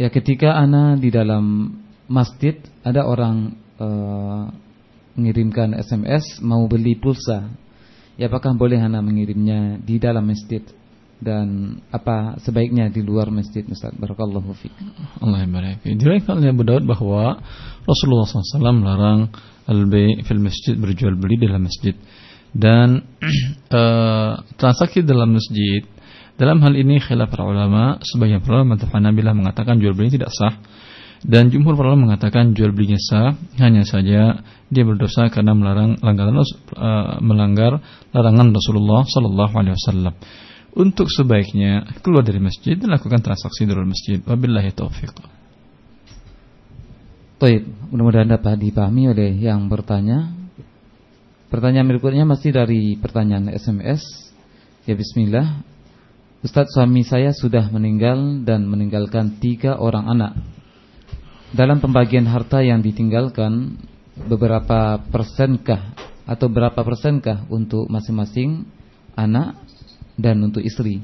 Ya ketika ana di dalam masjid ada orang uh, mengirimkan SMS mau beli pulsa. Ya apakah boleh ana mengirimnya di dalam masjid dan apa sebaiknya di luar masjid Ustaz barakallahu fiik. Allah barik. Diriwayatkan oleh Abu Daud bahwa Rasulullah SAW melarang al-bay' fil masjid berjual beli dalam masjid dan uh, transaksi dalam masjid dalam hal ini khilaf para ulama sebagian para ulama Hanabilah mengatakan jual beli tidak sah. Dan jumhur para ulama mengatakan jual belinya sah hanya saja dia berdosa karena melarang langgaran, uh, melanggar larangan Rasulullah sallallahu alaihi wasallam. Untuk sebaiknya keluar dari masjid dan lakukan transaksi di luar masjid. Wabillahi taufiq. Baik, mudah-mudahan dapat dipahami oleh yang bertanya. Pertanyaan berikutnya masih dari pertanyaan SMS. Ya bismillah. Ustadz suami saya sudah meninggal dan meninggalkan tiga orang anak. Dalam pembagian harta yang ditinggalkan, beberapa persenkah atau berapa persenkah untuk masing-masing anak dan untuk istri?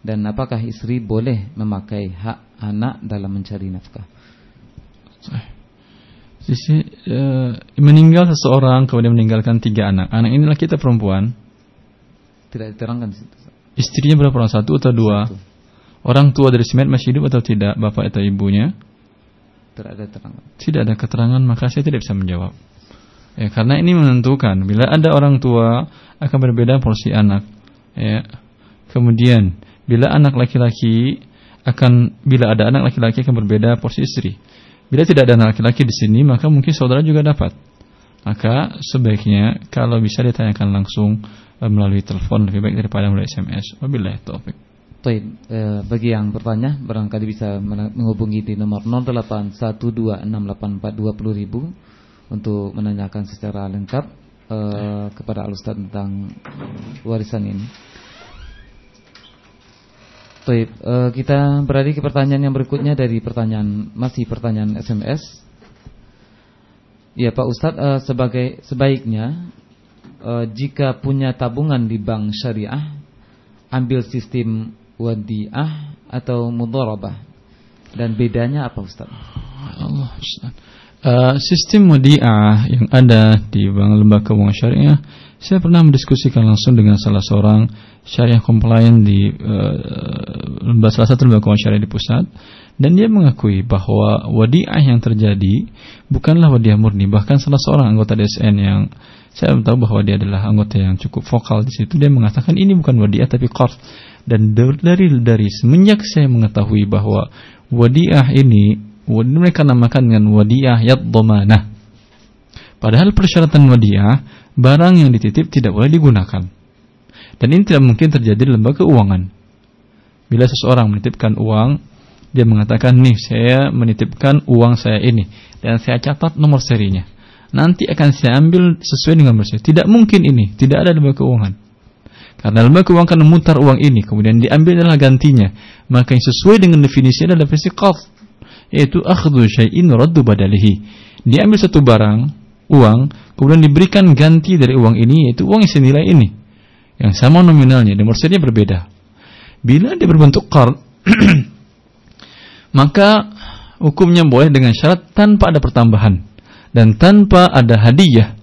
Dan apakah istri boleh memakai hak anak dalam mencari nafkah? Sisi e, meninggal seseorang kemudian meninggalkan tiga anak. Anak ini laki atau perempuan? Tidak diterangkan Istrinya berapa orang? Satu atau dua? Satu. Orang tua dari Simet masih hidup atau tidak? Bapak atau ibunya? Tidak ada keterangan. Tidak ada keterangan, maka saya tidak bisa menjawab. Ya, karena ini menentukan bila ada orang tua akan berbeda porsi anak. Ya. Kemudian bila anak laki-laki akan bila ada anak laki-laki akan berbeda porsi istri. Bila tidak ada anak laki-laki di sini, maka mungkin saudara juga dapat. Maka sebaiknya kalau bisa ditanyakan langsung melalui telepon lebih baik daripada melalui SMS. Wabillahi taufik. Baik, eh, bagi yang bertanya barangkali bisa menghubungi di nomor 081268420000 untuk menanyakan secara lengkap eh, kepada Al Ustaz tentang warisan ini. Baik, kita beralih ke pertanyaan yang berikutnya dari pertanyaan masih pertanyaan SMS. Ya Pak Ustadz, sebagai sebaiknya uh, jika punya tabungan di bank syariah, ambil sistem wadiah atau mudharabah. Dan bedanya apa Ustadz? Allah Ustaz. Uh, sistem wadiah yang ada di bank lembaga keuangan syariah, saya pernah mendiskusikan langsung dengan salah seorang syariah compliant di uh, salah satu lembaga keuangan syariah di pusat dan dia mengakui bahwa wadiah yang terjadi bukanlah wadiah murni bahkan salah seorang anggota DSN yang saya tahu bahwa dia adalah anggota yang cukup vokal di situ dia mengatakan ini bukan wadiah tapi qard dan dari dari semenjak saya mengetahui bahwa wadiah ini mereka namakan dengan wadiah yad domanah padahal persyaratan wadiah barang yang dititip tidak boleh digunakan dan ini tidak mungkin terjadi di lembaga keuangan. Bila seseorang menitipkan uang, dia mengatakan, nih saya menitipkan uang saya ini. Dan saya catat nomor serinya. Nanti akan saya ambil sesuai dengan seri. Tidak mungkin ini, tidak ada lembaga keuangan. Karena lembaga keuangan memutar uang ini, kemudian diambil adalah gantinya. Maka yang sesuai dengan definisi adalah definisi qaf. Yaitu akhdu syai'in raddu badalihi. Diambil satu barang, uang, kemudian diberikan ganti dari uang ini, yaitu uang yang senilai ini yang sama nominalnya dan mursalnya berbeda. Bila dia berbentuk qard, maka hukumnya boleh dengan syarat tanpa ada pertambahan dan tanpa ada hadiah.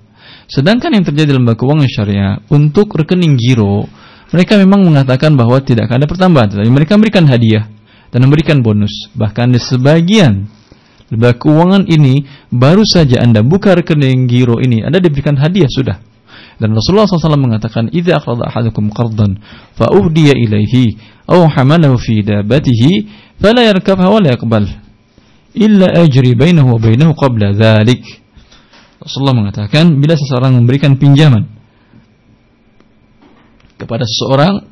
Sedangkan yang terjadi dalam keuangan syariah untuk rekening giro, mereka memang mengatakan bahwa tidak ada pertambahan, tetapi mereka memberikan hadiah dan memberikan bonus. Bahkan di sebagian lembaga keuangan ini baru saja Anda buka rekening giro ini, Anda diberikan hadiah sudah. Dan Rasulullah SAW mengatakan, "Idza aqrada ahadukum qardan fa uhdiya ilaihi aw hamalahu fi dabatihi fala yarkabha wa la yaqbal illa ajri bainahu wa bainahu qabla dzalik." Rasulullah mengatakan, bila seseorang memberikan pinjaman kepada seseorang,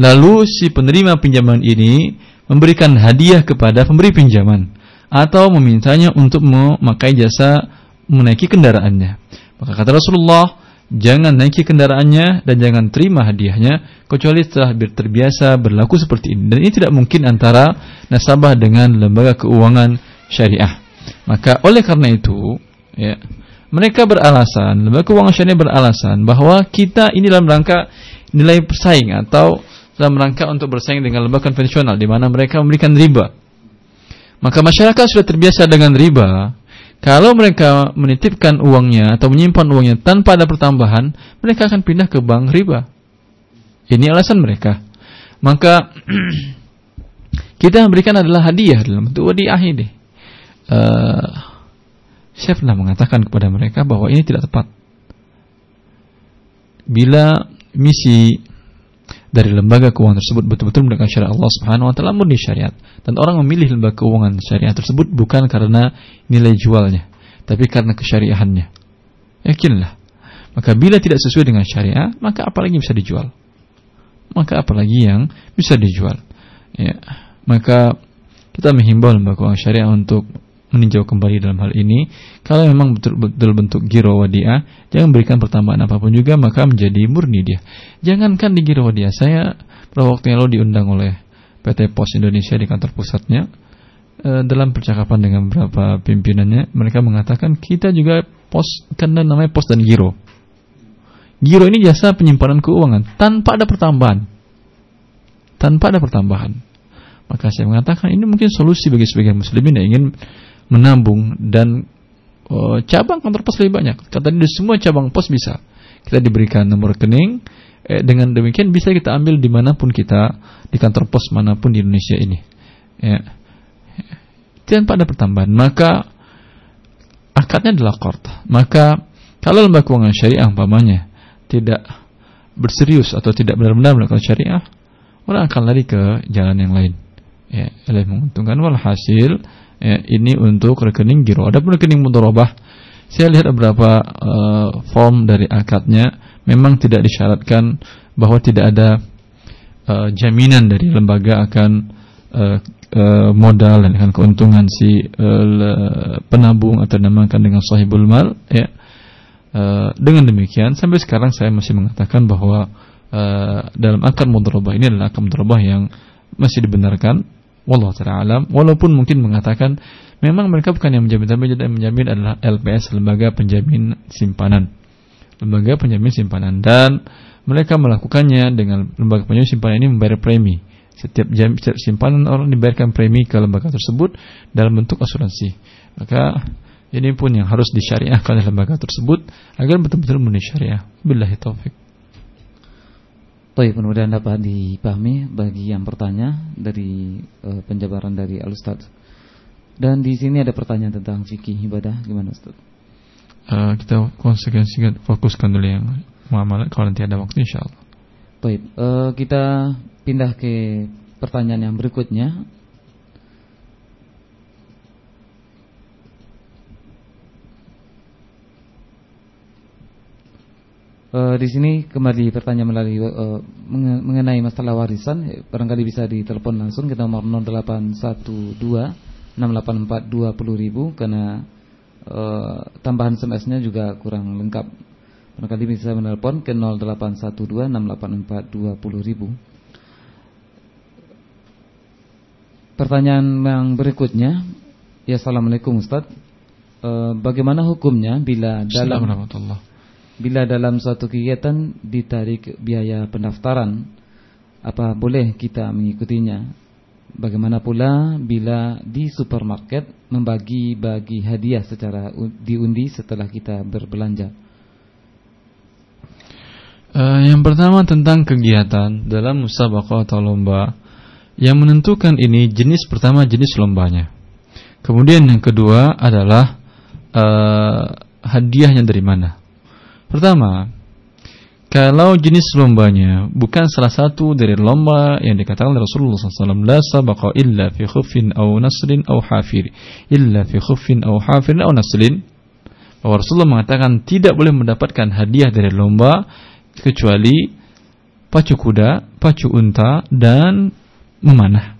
lalu si penerima pinjaman ini memberikan hadiah kepada pemberi pinjaman atau memintanya untuk memakai jasa menaiki kendaraannya. Maka kata Rasulullah, jangan naiki kendaraannya dan jangan terima hadiahnya kecuali setelah terbiasa berlaku seperti ini dan ini tidak mungkin antara nasabah dengan lembaga keuangan syariah maka oleh karena itu ya mereka beralasan lembaga keuangan syariah beralasan bahwa kita ini dalam rangka nilai persaing atau dalam rangka untuk bersaing dengan lembaga konvensional di mana mereka memberikan riba. Maka masyarakat sudah terbiasa dengan riba. Kalau mereka menitipkan uangnya atau menyimpan uangnya tanpa ada pertambahan, mereka akan pindah ke bank riba. Ini alasan mereka. Maka kita memberikan adalah hadiah dalam bentuk wadiah ini. Uh, saya pernah mengatakan kepada mereka bahwa ini tidak tepat. Bila misi dari lembaga keuangan tersebut betul-betul mendekatkan syariat Allah Subhanahu wa taala murni syariat. Dan orang memilih lembaga keuangan syariah tersebut bukan karena nilai jualnya tapi karena kesyariahannya. Yakinlah. Maka bila tidak sesuai dengan syariah maka apalagi bisa dijual? Maka apalagi yang bisa dijual? Ya. Maka kita menghimbau lembaga keuangan syariah untuk meninjau kembali dalam hal ini. Kalau memang betul-betul bentuk giro wadiah, jangan berikan pertambahan apa pun juga, maka menjadi murni dia. Jangankan di giro wadiah, saya pada waktu yang lalu diundang oleh PT Pos Indonesia di kantor pusatnya, e, dalam percakapan dengan beberapa pimpinannya, mereka mengatakan kita juga pos, karena namanya pos dan giro. Giro ini jasa penyimpanan keuangan tanpa ada pertambahan. Tanpa ada pertambahan. Maka saya mengatakan ini mungkin solusi bagi sebagian muslimin yang ingin menambung dan oh, cabang kantor pos lebih banyak. Kata di semua cabang pos bisa. Kita diberikan nomor rekening. Eh, dengan demikian bisa kita ambil di mana pun kita di kantor pos mana pun di Indonesia ini. Ya. Tanpa ada pertambahan. Maka akadnya adalah kort. Maka kalau lembaga keuangan syariah umpamanya tidak berserius atau tidak benar-benar melakukan syariah, orang akan lari ke jalan yang lain. Ya, lebih menguntungkan walhasil ya, ini untuk rekening giro. Ada rekening mudorobah, saya lihat beberapa uh, form dari akadnya memang tidak disyaratkan bahwa tidak ada uh, jaminan dari lembaga akan uh, uh, modal dan akan keuntungan si uh, penabung atau dinamakan dengan sahibul mal ya. Uh, dengan demikian sampai sekarang saya masih mengatakan bahwa uh, dalam akad mudharabah ini adalah akad mudharabah yang masih dibenarkan Wallah ta'ala alam. Walaupun mungkin mengatakan memang mereka bukan yang menjamin, tapi yang menjamin adalah LPS, lembaga penjamin simpanan. Lembaga penjamin simpanan dan mereka melakukannya dengan lembaga penjamin simpanan ini membayar premi. Setiap, jam, setiap simpanan orang dibayarkan premi ke lembaga tersebut dalam bentuk asuransi. Maka ini pun yang harus disyariahkan oleh lembaga tersebut agar betul-betul murni syariah. Billahi taufik. Baik, mudah-mudahan dapat dipahami bagi yang bertanya dari uh, penjabaran dari Al Ustaz. Dan di sini ada pertanyaan tentang fikih ibadah, gimana Ustaz? Uh, kita konsekuensi fokuskan dulu yang muamalah kalau nanti ada waktu insyaallah. Baik, uh, kita pindah ke pertanyaan yang berikutnya Uh, di sini kembali pertanyaan melalui uh, mengenai masalah warisan barangkali bisa ditelepon langsung ke nomor 0812 684 20000 karena uh, tambahan SMS-nya juga kurang lengkap. Barangkali bisa menelpon ke 0812 684 20000. Pertanyaan yang berikutnya, ya Assalamualaikum Ustaz. Uh, bagaimana hukumnya bila dalam bila dalam suatu kegiatan ditarik biaya pendaftaran, apa boleh kita mengikutinya? Bagaimana pula bila di supermarket membagi-bagi hadiah secara diundi setelah kita berbelanja? Uh, yang pertama tentang kegiatan dalam musabaqah atau lomba yang menentukan ini jenis pertama jenis lombanya. Kemudian yang kedua adalah uh, hadiahnya dari mana. Pertama, kalau jenis lombanya bukan salah satu dari lomba yang dikatakan Rasulullah SAW, la sabaqa illa fi khuffin aw nasrin aw hafir, illa fi khuffin aw hafir aw nasrin. Bahwa Rasulullah mengatakan tidak boleh mendapatkan hadiah dari lomba kecuali pacu kuda, pacu unta dan memanah.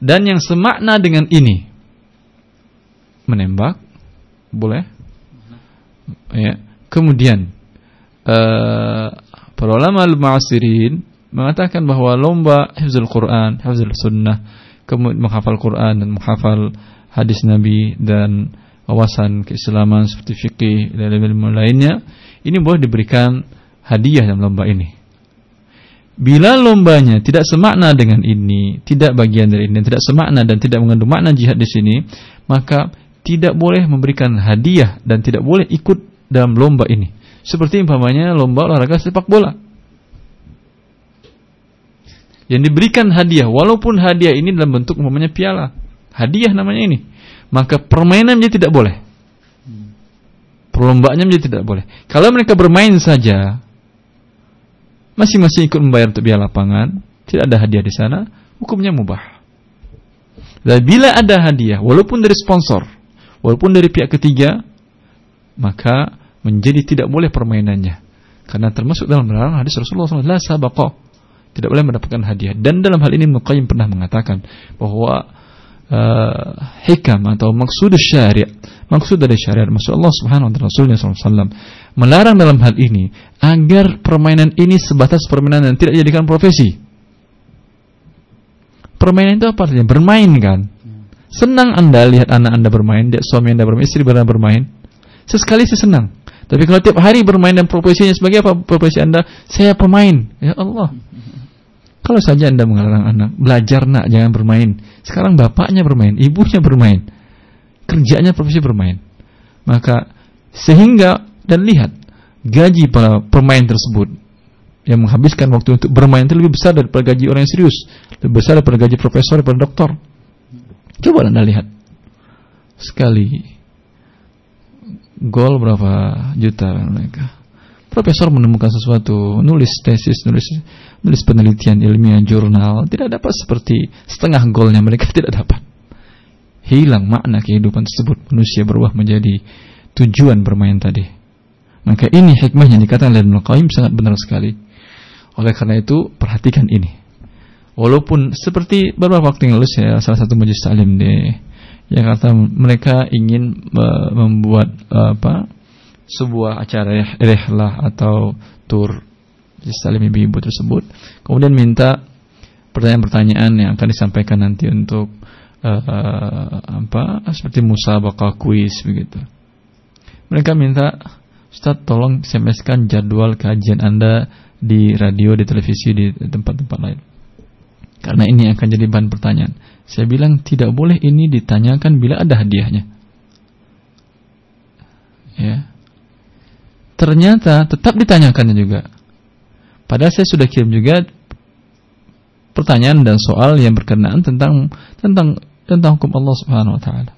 Dan yang semakna dengan ini menembak boleh Ya. Kemudian uh, para ulama al-mu'asirin mengatakan bahwa lomba hifzul Quran, hifzul sunnah, kemudian menghafal Quran dan menghafal hadis Nabi dan wawasan keislaman seperti fikih dan ilmu lainnya, ini boleh diberikan hadiah dalam lomba ini. Bila lombanya tidak semakna dengan ini, tidak bagian dari ini, tidak semakna dan tidak mengandung makna jihad di sini, maka tidak boleh memberikan hadiah dan tidak boleh ikut dalam lomba ini. Seperti umpamanya lomba olahraga sepak bola. Yang diberikan hadiah, walaupun hadiah ini dalam bentuk umpamanya piala, hadiah namanya ini, maka permainan menjadi tidak boleh. Perlombaannya menjadi tidak boleh. Kalau mereka bermain saja, masing-masing ikut membayar untuk biaya lapangan, tidak ada hadiah di sana, hukumnya mubah. Dan bila ada hadiah, walaupun dari sponsor, walaupun dari pihak ketiga, maka menjadi tidak boleh permainannya. Karena termasuk dalam larangan hadis Rasulullah SAW, sabaqah. Tidak boleh mendapatkan hadiah. Dan dalam hal ini Muqayyim pernah mengatakan bahwa uh, hikam atau maksud syariat maksud dari syariat maksud Allah Subhanahu wa taala Rasulnya SAW melarang dalam hal ini agar permainan ini sebatas permainan yang tidak dijadikan profesi. Permainan itu apa artinya? Bermain kan? Senang Anda lihat anak Anda bermain, suami Anda bermain, istri Anda bermain. Sesekali saya senang. Tapi kalau tiap hari bermain dan profesinya sebagai apa profesi Anda? Saya pemain. Ya Allah. Kalau saja Anda mengarang anak, belajar nak, jangan bermain. Sekarang bapaknya bermain, ibunya bermain. Kerjanya profesi bermain. Maka sehingga dan lihat gaji para pemain tersebut yang menghabiskan waktu untuk bermain itu lebih besar daripada gaji orang yang serius, lebih besar daripada gaji profesor daripada doktor. Coba Anda lihat. Sekali gol berapa juta mereka. Profesor menemukan sesuatu, nulis tesis, nulis nulis penelitian ilmiah jurnal, tidak dapat seperti setengah golnya mereka tidak dapat. Hilang makna kehidupan tersebut, manusia berubah menjadi tujuan bermain tadi. Maka ini hikmahnya dikatakan oleh Ibnu Qayyim sangat benar sekali. Oleh karena itu, perhatikan ini. Walaupun seperti beberapa waktu yang lalu saya salah satu majlis salim di Jakarta mereka ingin uh, membuat uh, apa sebuah acara rehlah atau tur salim ibu-ibu tersebut kemudian minta pertanyaan-pertanyaan yang akan disampaikan nanti untuk uh, apa seperti musabaqah kuis begitu mereka minta Ustaz tolong SMS-kan jadwal kajian Anda di radio, di televisi, di tempat-tempat lain. Karena ini akan jadi bahan pertanyaan. Saya bilang tidak boleh ini ditanyakan bila ada hadiahnya. Ya. Ternyata tetap ditanyakannya juga. Padahal saya sudah kirim juga pertanyaan dan soal yang berkenaan tentang tentang tentang hukum Allah Subhanahu wa taala.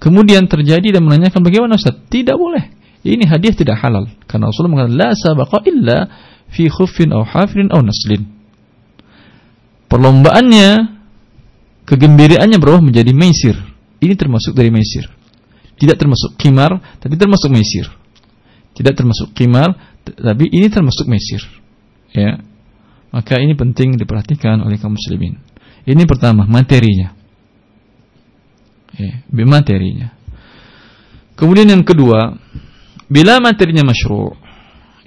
Kemudian terjadi dan menanyakan bagaimana Ustaz? Tidak boleh. Ini hadiah tidak halal. Karena Rasulullah mengatakan la sabaqa illa fi khuffin aw hafirin aw naslin. Perlombaannya kegembiraannya berubah menjadi maisir. Ini termasuk dari maisir. Tidak termasuk kimar, tapi termasuk maisir. Tidak termasuk kimar, tapi ini termasuk maisir. Ya. Maka ini penting diperhatikan oleh kaum muslimin. Ini pertama, materinya ya, materinya. Kemudian yang kedua, bila materinya masyru'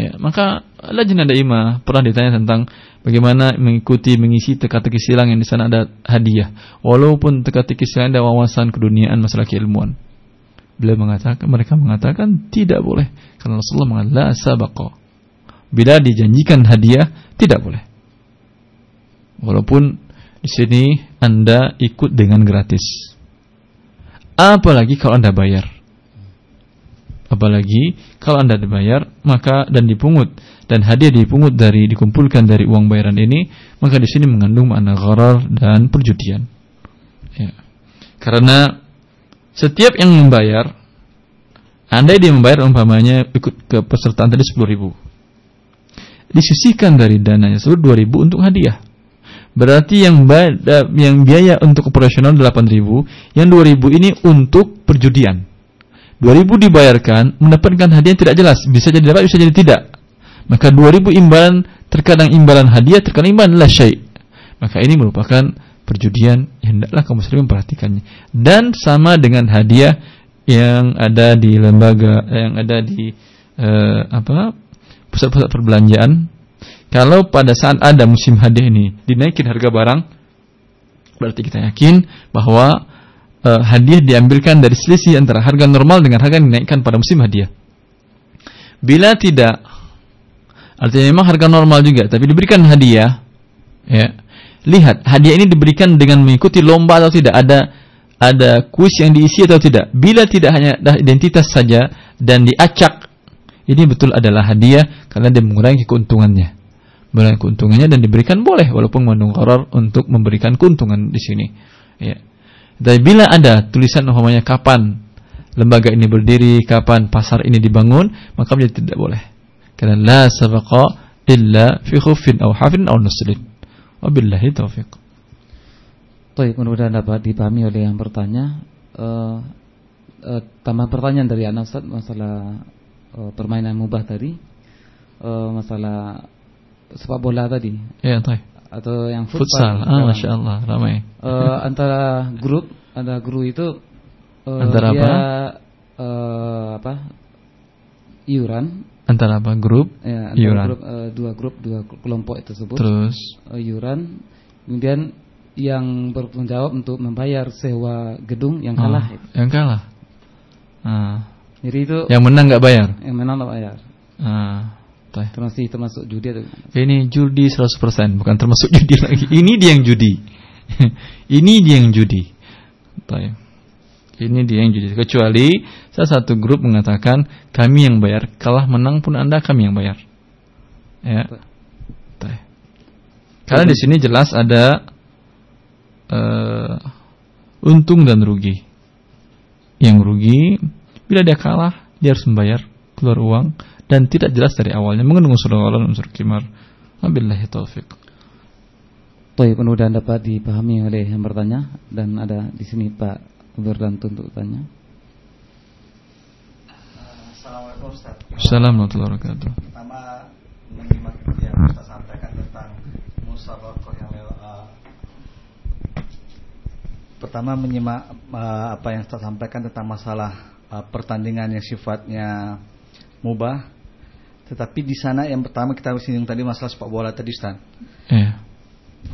ya, maka lajnah daimah pernah ditanya tentang bagaimana mengikuti mengisi teka-teki silang yang di sana ada hadiah walaupun teka-teki silang ada wawasan keduniaan masalah keilmuan. Beliau mengatakan mereka mengatakan tidak boleh karena Rasulullah mengatakan la sabaqa. Bila dijanjikan hadiah tidak boleh. Walaupun di sini Anda ikut dengan gratis. Apalagi kalau Anda bayar. Apalagi kalau Anda dibayar, maka dan dipungut dan hadiah dipungut dari dikumpulkan dari uang bayaran ini, maka di sini mengandung makna gharar dan perjudian. Ya. Karena setiap yang membayar, Anda dia membayar umpamanya ikut ke pesertaan tadi 10 ribu. Disisihkan dari dananya seluruh 2 ribu untuk hadiah Berarti yang yang biaya untuk operasional 8.000, yang 2.000 ini untuk perjudian. 2.000 dibayarkan, mendapatkan hadiah yang tidak jelas, bisa jadi dapat, bisa jadi tidak. Maka 2.000 imbalan, terkadang imbalan hadiah, terkadang imbalan adalah syai'. Maka ini merupakan perjudian hendaklah kaum muslimin memperhatikannya. Dan sama dengan hadiah yang ada di lembaga yang ada di uh, apa pusat-pusat perbelanjaan kalau pada saat ada musim hadiah ini dinaikin harga barang, berarti kita yakin bahwa uh, hadiah diambilkan dari selisih antara harga normal dengan harga yang dinaikkan pada musim hadiah. Bila tidak Artinya memang harga normal juga, tapi diberikan hadiah. Ya. Lihat, hadiah ini diberikan dengan mengikuti lomba atau tidak, ada ada kuis yang diisi atau tidak. Bila tidak hanya identitas saja dan diacak, ini betul adalah hadiah karena dia mengurangi keuntungannya. Mengurangi keuntungannya dan diberikan boleh walaupun mengandung untuk memberikan keuntungan di sini. Ya. Tapi bila ada tulisan umpamanya kapan lembaga ini berdiri, kapan pasar ini dibangun, maka menjadi tidak boleh. Karena la sabaqa illa fi khufin aw hafin aw naslin. Wabillahi taufiq. Baik, mudah-mudahan dapat dipahami oleh yang bertanya. Uh, uh, tambah pertanyaan dari anak Ustaz masalah uh, permainan mubah tadi. Uh, masalah sepak bola tadi. Ya, tahu. Atau yang futsal. futsal. Ah, Masya Allah, ramai. Uh, antara grup, ada grup itu uh, antara dia, apa? Uh, apa? Iuran Antara apa? Grup? Ya, antara yuran. Grup, uh, dua grup, dua kelompok tersebut. Terus? Uh, yuran. Kemudian yang bertanggung jawab untuk membayar sewa gedung yang kalah. Oh, yang kalah. Ah. Jadi itu. Yang menang nggak bayar? Yang menang nggak bayar. Ah. Termasuk termasuk judi atau Ini judi 100% bukan termasuk judi lagi. Ini dia yang judi. Ini dia yang judi. Baik. Ini dia yang jujur. Kecuali salah satu grup mengatakan kami yang bayar, kalah menang pun anda kami yang bayar. Ya. Karena di sini jelas ada uh, untung dan rugi. Yang rugi bila dia kalah dia harus membayar keluar uang dan tidak jelas dari awalnya mengandung unsur Allah unsur kimar. Wabillahi taufik. Baik, mudah-mudahan dapat dipahami oleh yang bertanya dan ada di sini Pak Berdantu untuk tanya. Assalamualaikum Ustaz. Assalamualaikum warahmatullahi wabarakatuh. Pertama menyimak yang Ustaz sampaikan tentang musabaqah yang uh, Pertama menyimak uh, apa yang Ustaz sampaikan tentang masalah uh, pertandingan yang sifatnya mubah. Tetapi di sana yang pertama kita singgung tadi masalah sepak bola tadi Ustaz. Yeah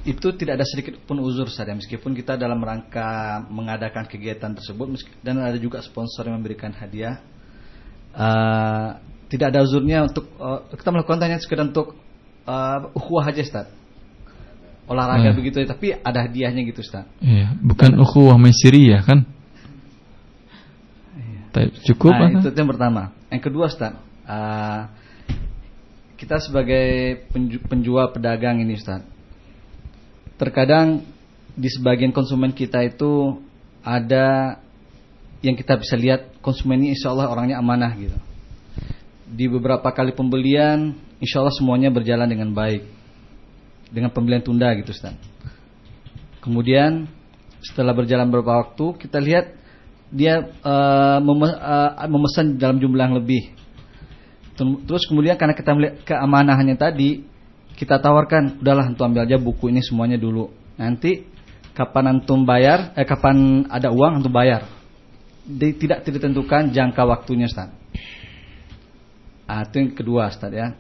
itu tidak ada sedikit pun uzur saja meskipun kita dalam rangka mengadakan kegiatan tersebut dan ada juga sponsor yang memberikan hadiah uh, tidak ada uzurnya untuk uh, kita melakukan tanya sekedar untuk uh, ukhuwah aja Ustaz olahraga hmm. begitu ya tapi ada hadiahnya gitu Ustaz iya bukan ukhuwah ya kan iya. cukup nah, itu yang pertama yang kedua Ustaz uh, kita sebagai penjual pedagang ini Ustaz terkadang di sebagian konsumen kita itu ada yang kita bisa lihat konsumen ini insya Allah orangnya amanah gitu. Di beberapa kali pembelian insya Allah semuanya berjalan dengan baik. Dengan pembelian tunda gitu Ustaz. Kemudian setelah berjalan beberapa waktu kita lihat dia uh, mem memesan dalam jumlah yang lebih. Terus kemudian karena kita melihat keamanahannya tadi, kita tawarkan udahlah antum ambil aja buku ini semuanya dulu. Nanti kapan antum bayar eh kapan ada uang antum bayar. Di, tidak ditentukan jangka waktunya Ustaz. Ah, itu yang kedua Ustaz ya.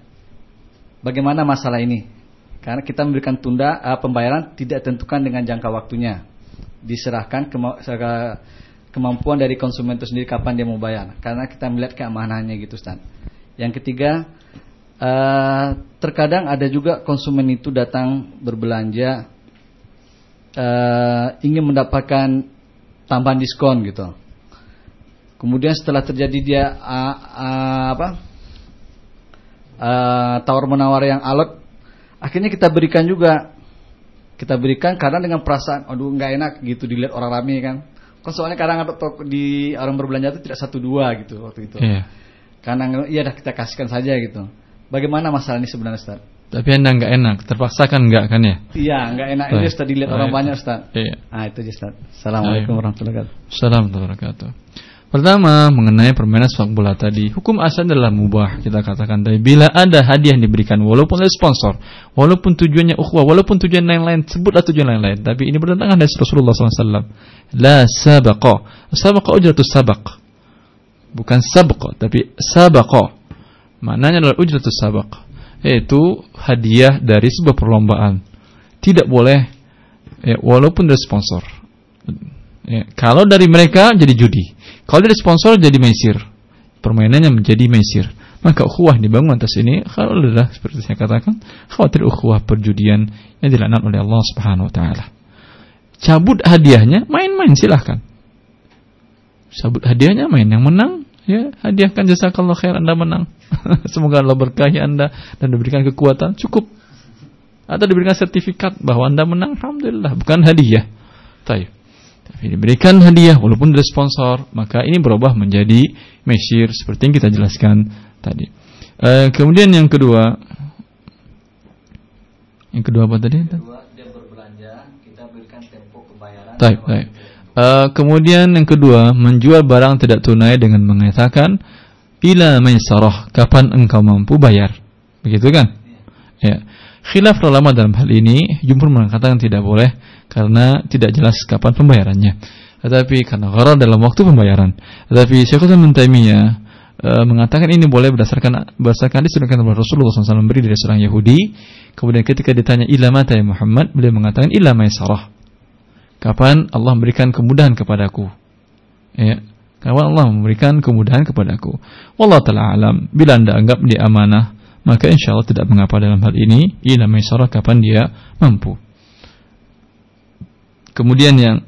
Bagaimana masalah ini? Karena kita memberikan tunda uh, pembayaran tidak ditentukan dengan jangka waktunya. Diserahkan kema kemampuan dari konsumen itu sendiri kapan dia mau bayar karena kita melihat keamanannya gitu Ustaz yang ketiga Uh, terkadang ada juga konsumen itu datang berbelanja uh, ingin mendapatkan tambahan diskon gitu. Kemudian setelah terjadi dia uh, uh, apa uh, tawar menawar yang alot, akhirnya kita berikan juga kita berikan karena dengan perasaan, aduh nggak enak gitu dilihat orang ramai kan. Kan soalnya kadang ada di orang berbelanja itu tidak satu dua gitu waktu itu. Yeah. Karena iya dah kita kasihkan saja gitu. Bagaimana masalah ini sebenarnya Ustaz? Tapi anda nggak enak, terpaksa kan nggak kan ya? Iya, nggak enak ini Ustaz dilihat orang banyak Ustaz. Iya. Ah itu aja Ustaz. Assalamualaikum warahmatullahi wabarakatuh. Assalamualaikum warahmatullahi wabarakatuh. Pertama mengenai permainan sepak bola tadi, hukum asal adalah mubah kita katakan tadi. Bila ada hadiah yang diberikan, walaupun dari sponsor, walaupun tujuannya ukhuwah, walaupun tujuan lain-lain, sebutlah tujuan lain-lain. Tapi ini bertentangan dari Rasulullah SAW. La sabaqa, sabaqa ujratus sabaq. Bukan sabqa, tapi sabaqa. Maknanya adalah ujratus sabak Yaitu hadiah dari sebuah perlombaan Tidak boleh ya, Walaupun dari sponsor ya, Kalau dari mereka jadi judi Kalau dari sponsor jadi mesir Permainannya menjadi mesir maka ukhuwah dibangun atas ini kalau adalah seperti saya katakan khawatir ukhuwah perjudian yang dilaknat oleh Allah Subhanahu wa taala. Cabut hadiahnya, main-main silahkan. Cabut hadiahnya main yang menang ya hadiahkan jazakallah khair Anda menang. Semoga Allah berkahi Anda dan diberikan kekuatan cukup. Atau diberikan sertifikat bahwa Anda menang, alhamdulillah, bukan hadiah. Taib. Tapi diberikan hadiah walaupun dari sponsor, maka ini berubah menjadi mesir seperti yang kita jelaskan tadi. Uh, kemudian yang kedua, yang kedua apa tadi? Kedua, dia berbelanja, kita berikan tempo pembayaran. Taib, taib. Uh, kemudian yang kedua, menjual barang tidak tunai dengan mengatakan ila maisarah, kapan engkau mampu bayar. Begitu kan? Ya. ya. Khilaf ulama dalam hal ini, jumhur mengatakan tidak boleh karena tidak jelas kapan pembayarannya. Tetapi karena gharar dalam waktu pembayaran. Tetapi Syekhul Islam Taimiyah e, mengatakan ini boleh berdasarkan berdasarkan disebutkan oleh Rasulullah SAW memberi dari seorang Yahudi. Kemudian ketika ditanya ila mata ya Muhammad, beliau mengatakan ila maisarah. Kapan Allah memberikan kemudahan kepadaku? Ya. Kapan Allah memberikan kemudahan kepadaku? Wallahu taala alam. Bila Anda anggap dia amanah, maka insya Allah tidak mengapa dalam hal ini. Ila maisarah kapan dia mampu. Kemudian yang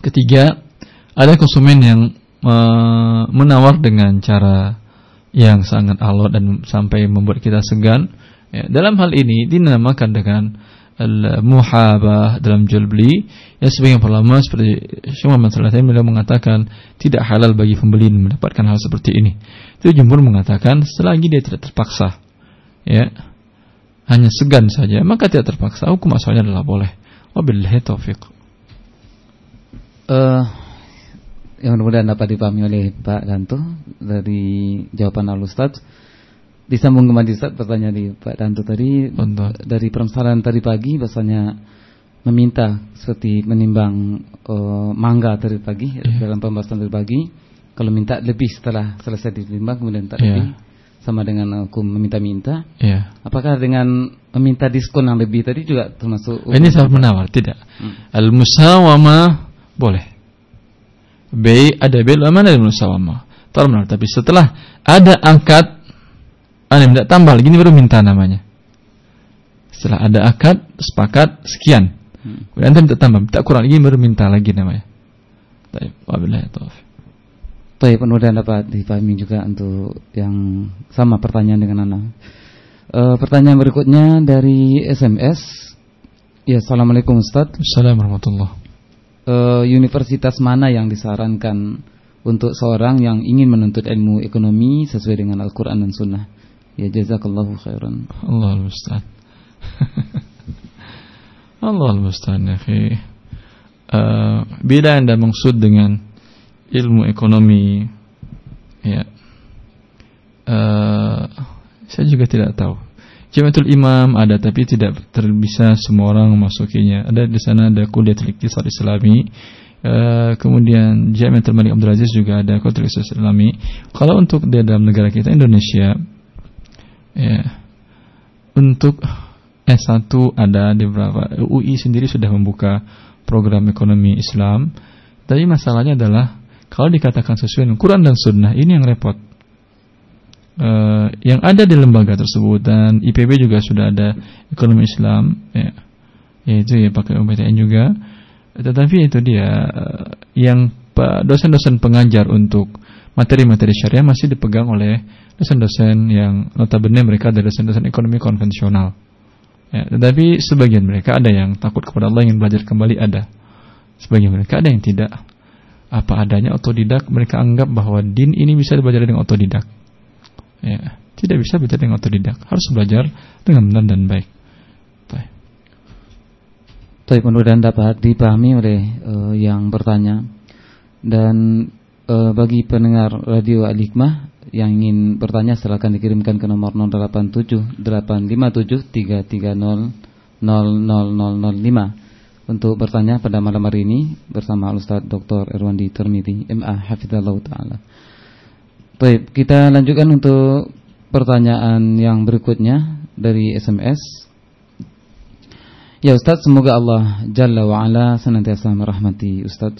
ketiga, ada konsumen yang menawar dengan cara yang sangat alot dan sampai membuat kita segan. Ya, dalam hal ini dinamakan dengan al-muhabah dalam jual beli. Ya sebagian ulama seperti Syekh Muhammad Sallallahu beliau mengatakan tidak halal bagi pembeli mendapatkan hal seperti ini. Itu jumhur mengatakan selagi dia tidak terpaksa, ya hanya segan saja maka tidak terpaksa hukum asalnya adalah boleh. Wabillahi taufiq. Uh, yang mudah-mudahan dapat dipahami oleh Pak Danto dari jawaban Al Ustaz. Disambung kembali Ustaz pertanyaan di Pak Danto tadi Untuk. dari permasalahan tadi pagi bahasanya meminta seperti menimbang uh, mangga tadi pagi yeah. dalam pembahasan tadi pagi kalau minta lebih setelah selesai ditimbang kemudian tak yeah. lebih sama dengan hukum meminta-minta. Yeah. Apakah dengan meminta diskon yang lebih tadi juga termasuk? Ini salah menawar tidak. Hmm. Al musawama boleh. B ada B lama ada musawama. Benar, tapi setelah ada angkat anda minta tambah lagi ini baru minta namanya. Setelah ada akad sepakat sekian. Hmm. Kemudian anda minta tambah, minta kurang lagi baru minta lagi namanya. Baik, wabillahi taufiq. Baik, mudah dapat dipahami juga untuk yang sama pertanyaan dengan Anda. E, pertanyaan berikutnya dari SMS. Ya, Assalamualaikum Ustaz. Assalamualaikum warahmatullahi uh, universitas mana yang disarankan untuk seorang yang ingin menuntut ilmu ekonomi sesuai dengan Al-Quran dan Sunnah. Ya jazakallahu khairan. Allah al-musta'an. Allah al-musta'an ya Uh, bila anda maksud dengan ilmu ekonomi, ya, uh, saya juga tidak tahu. Jamiatul Imam ada tapi tidak terbisa semua orang memasukinya. Ada di sana ada kuliah Iqtisad Islami. Uh, kemudian Jamiatul Malik Abdul Aziz juga ada Iqtisad Islami. Kalau untuk di dalam negara kita Indonesia ya untuk S1 ada di beberapa UI sendiri sudah membuka program ekonomi Islam. Tapi masalahnya adalah kalau dikatakan sesuai dengan Quran dan Sunnah ini yang repot. Uh, yang ada di lembaga tersebut dan IPB juga sudah ada ekonomi Islam ya. Yaitu ya pakai UMTN juga. Tetapi itu dia uh, yang dosen-dosen pengajar untuk materi-materi syariah masih dipegang oleh dosen-dosen yang notabene mereka adalah dosen-dosen ekonomi konvensional. Ya, tetapi sebagian mereka ada yang takut kepada Allah ingin belajar kembali ada. Sebagian mereka ada yang tidak apa adanya otodidak mereka anggap bahwa din ini bisa dibelajar dengan otodidak Ya, tidak bisa belajar dengan otodidak, harus belajar dengan benar dan baik. Baik. Mudah-mudahan dapat dipahami oleh uh, yang bertanya. Dan uh, bagi pendengar radio Al-Hikmah yang ingin bertanya silakan dikirimkan ke nomor 087 857 330 00005 untuk bertanya pada malam hari ini bersama Ustaz Dr. Erwandi Termiti MA Hafizallah Ta'ala. Baik, kita lanjutkan untuk pertanyaan yang berikutnya dari SMS. Ya Ustaz, semoga Allah Jalla wa'ala senantiasa merahmati Ustaz.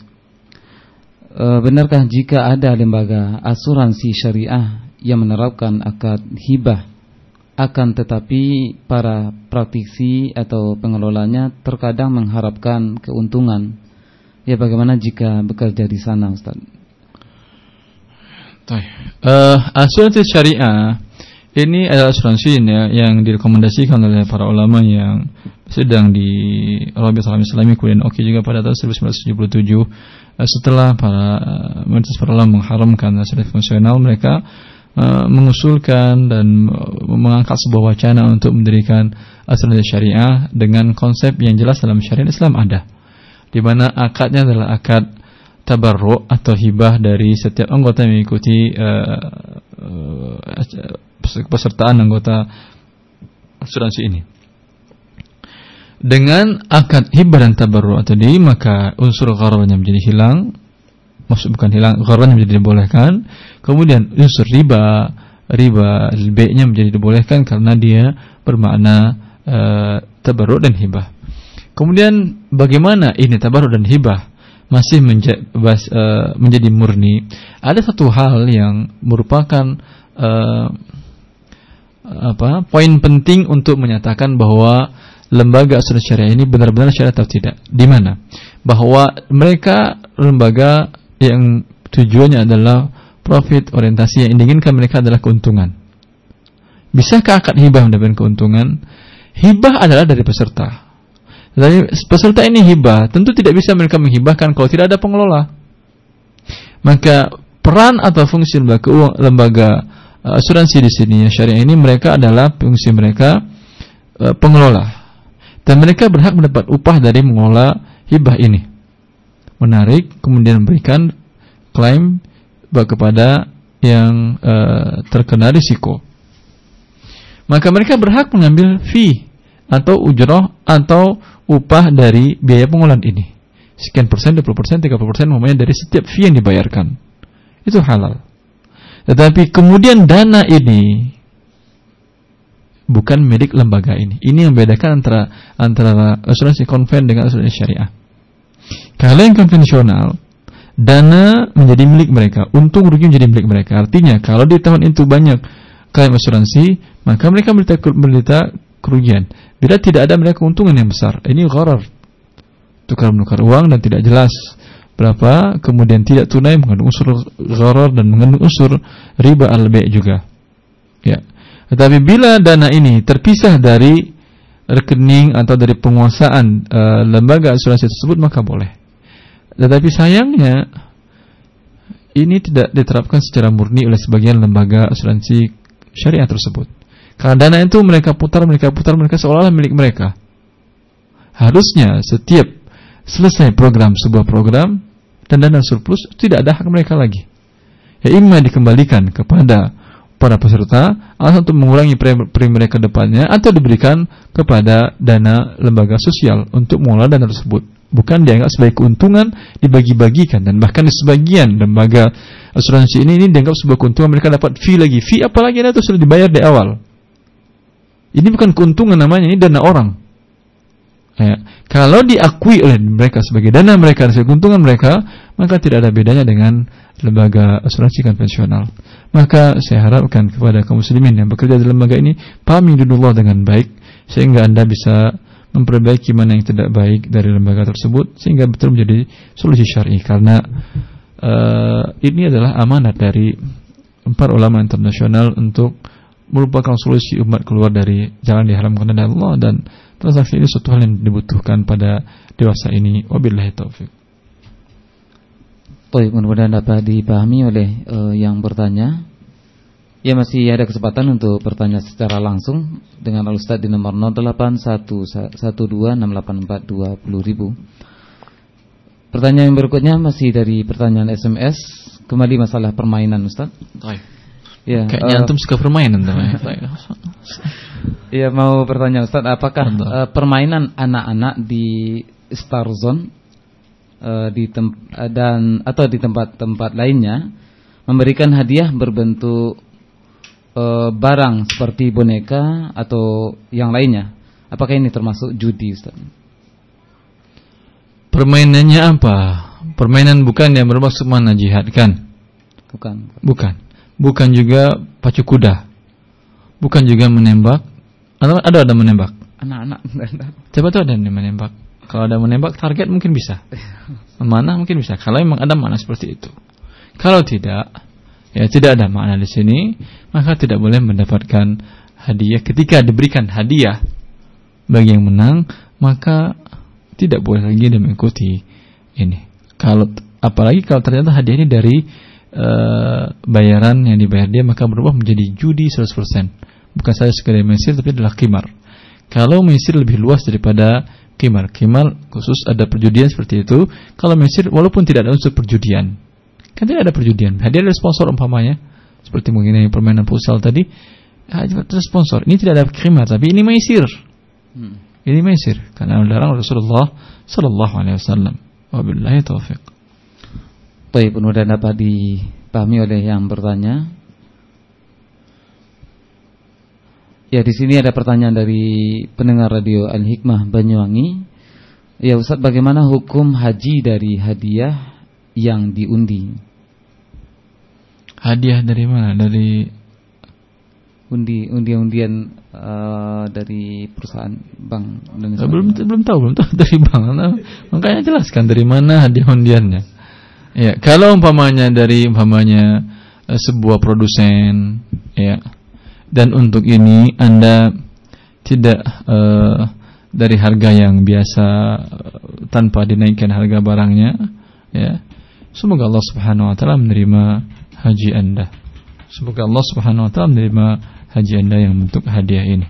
E, benarkah jika ada lembaga asuransi syariah yang menerapkan akad hibah akan tetapi para praktisi atau pengelolanya terkadang mengharapkan keuntungan. Ya bagaimana jika bekerja di sana Ustaz? Uh, asuransi syariah ini adalah asuransi ya, yang direkomendasikan oleh para ulama yang sedang di Arabia Saudi Islami kemudian oke juga pada tahun 1977 eh, setelah para uh, majelis para ulama mengharamkan asuransi fungsional mereka mengusulkan dan mengangkat sebuah wacana untuk mendirikan asuransi syariah dengan konsep yang jelas dalam syariat Islam ada di mana akadnya adalah akad tabarru atau hibah dari setiap anggota yang mengikuti uh, uh, pesertaan anggota asuransi ini. Dengan akad hibah dan tabarru tadi maka unsur ghararnya menjadi hilang, maksud bukan hilang, ghararnya menjadi dibolehkan. Kemudian unsur riba, riba B-nya menjadi dibolehkan karena dia bermakna uh, tabarru dan hibah. Kemudian bagaimana ini tabarru dan hibah masih menja bas, uh, menjadi murni? Ada satu hal yang merupakan uh, apa poin penting untuk menyatakan bahwa lembaga asuransi syariah ini benar-benar syariah atau tidak. Di mana? Bahwa mereka lembaga yang tujuannya adalah profit orientasi yang diinginkan mereka adalah keuntungan. Bisakah akad hibah mendapatkan keuntungan? Hibah adalah dari peserta. Dari peserta ini hibah, tentu tidak bisa mereka menghibahkan kalau tidak ada pengelola. Maka peran atau fungsi lembaga, lembaga uh, asuransi di sini ya syariah ini mereka adalah fungsi mereka uh, pengelola dan mereka berhak mendapat upah dari mengelola hibah ini menarik kemudian memberikan klaim kepada yang uh, terkena risiko maka mereka berhak mengambil fee atau ujroh atau upah dari biaya pengolahan ini sekian persen, 20 persen, 30 persen namanya dari setiap fee yang dibayarkan itu halal tetapi kemudian dana ini bukan milik lembaga ini. Ini yang membedakan antara antara asuransi konven dengan asuransi syariah. Kalau yang konvensional, dana menjadi milik mereka, untung rugi menjadi milik mereka. Artinya kalau di tahun itu banyak klaim asuransi, maka mereka menderita, menderita kerugian. Bila tidak ada mereka keuntungan yang besar. Ini gharar. Tukar menukar uang dan tidak jelas berapa kemudian tidak tunai mengandung unsur gharar dan mengandung unsur riba al juga. Ya. Tetapi bila dana ini terpisah dari rekening atau dari penguasaan e, lembaga asuransi tersebut maka boleh. Tetapi sayangnya ini tidak diterapkan secara murni oleh sebagian lembaga asuransi syariah tersebut. Karena dana itu mereka putar, mereka putar, mereka seolah-olah milik mereka. Harusnya setiap selesai program sebuah program dan dana surplus tidak ada hak mereka lagi. Ya imma dikembalikan kepada para peserta atau untuk mengurangi premi mereka depannya atau diberikan kepada dana lembaga sosial untuk mengelola dana tersebut. Bukan dianggap sebagai keuntungan dibagi-bagikan dan bahkan di sebagian lembaga asuransi ini ini dianggap sebuah keuntungan mereka dapat fee lagi. Fee apalagi itu sudah dibayar di awal. Ini bukan keuntungan namanya, ini dana orang. Ya. Kalau diakui oleh mereka sebagai dana mereka dan keuntungan mereka, maka tidak ada bedanya dengan lembaga asuransi konvensional. Maka saya harapkan kepada kaum muslimin yang bekerja di lembaga ini, pahami dulu Allah dengan baik sehingga Anda bisa memperbaiki mana yang tidak baik dari lembaga tersebut sehingga betul menjadi solusi syar'i karena uh, ini adalah amanat dari empat ulama internasional untuk merupakan solusi umat keluar dari jalan diharamkan oleh Allah dan transaksi ini suatu hal yang dibutuhkan pada dewasa ini wabillahi taufik Baik, mudah-mudahan dapat dipahami oleh uh, yang bertanya. Ya masih ada kesempatan untuk bertanya secara langsung dengan Al Ustaz di nomor 081112642000. Pertanyaan yang berikutnya masih dari pertanyaan SMS, kembali masalah permainan Ustaz. Baik. Ya, Kayaknya uh, antum suka permainan. Iya mau bertanya Ustaz, apakah uh, permainan anak-anak di Star Zone uh, di dan atau di tempat-tempat lainnya memberikan hadiah berbentuk uh, barang seperti boneka atau yang lainnya? Apakah ini termasuk judi Ustaz? Permainannya apa? Permainan bukan yang bermaksud mana jihad kan? Bukan. Bukan bukan juga pacu kuda. Bukan juga menembak. Ada ada, ada menembak. Anak-anak. Coba tuh ada yang menembak. Kalau ada menembak target mungkin bisa. Mana mungkin bisa. Kalau memang ada makna seperti itu. Kalau tidak, ya tidak ada makna di sini, maka tidak boleh mendapatkan hadiah. Ketika diberikan hadiah bagi yang menang, maka tidak boleh lagi dia mengikuti ini. Kalau apalagi kalau ternyata hadiah ini dari uh, bayaran yang dibayar dia maka berubah menjadi judi 100%. Bukan saja sekedar mesir tapi adalah kimar. Kalau mesir lebih luas daripada kimar. Kimar khusus ada perjudian seperti itu. Kalau mesir walaupun tidak ada unsur perjudian. Kan tidak ada perjudian. Hadiah dari sponsor umpamanya. Seperti mungkin ini permainan futsal tadi. Hadiah sponsor. Ini tidak ada kimar tapi ini mesir. Hmm. Ini mesir karena dilarang Rasulullah sallallahu alaihi wasallam. Wabillahi taufiq. Baik, mudah dapat dipahami oleh yang bertanya. Ya, di sini ada pertanyaan dari pendengar radio Al Hikmah Banyuwangi. Ya, Ustaz, bagaimana hukum haji dari hadiah yang diundi? Hadiah dari mana? Dari undi undian-undian uh, dari perusahaan bank Indonesia. Belum belum tahu, belum tahu dari bank. Nah, makanya jelaskan dari mana hadiah undiannya. Ya, kalau umpamanya dari umpamanya uh, sebuah produsen, ya. Dan untuk ini Anda tidak uh, dari harga yang biasa uh, tanpa dinaikkan harga barangnya, ya. Semoga Allah Subhanahu wa taala menerima haji Anda. Semoga Allah Subhanahu wa taala menerima haji Anda yang bentuk hadiah ini.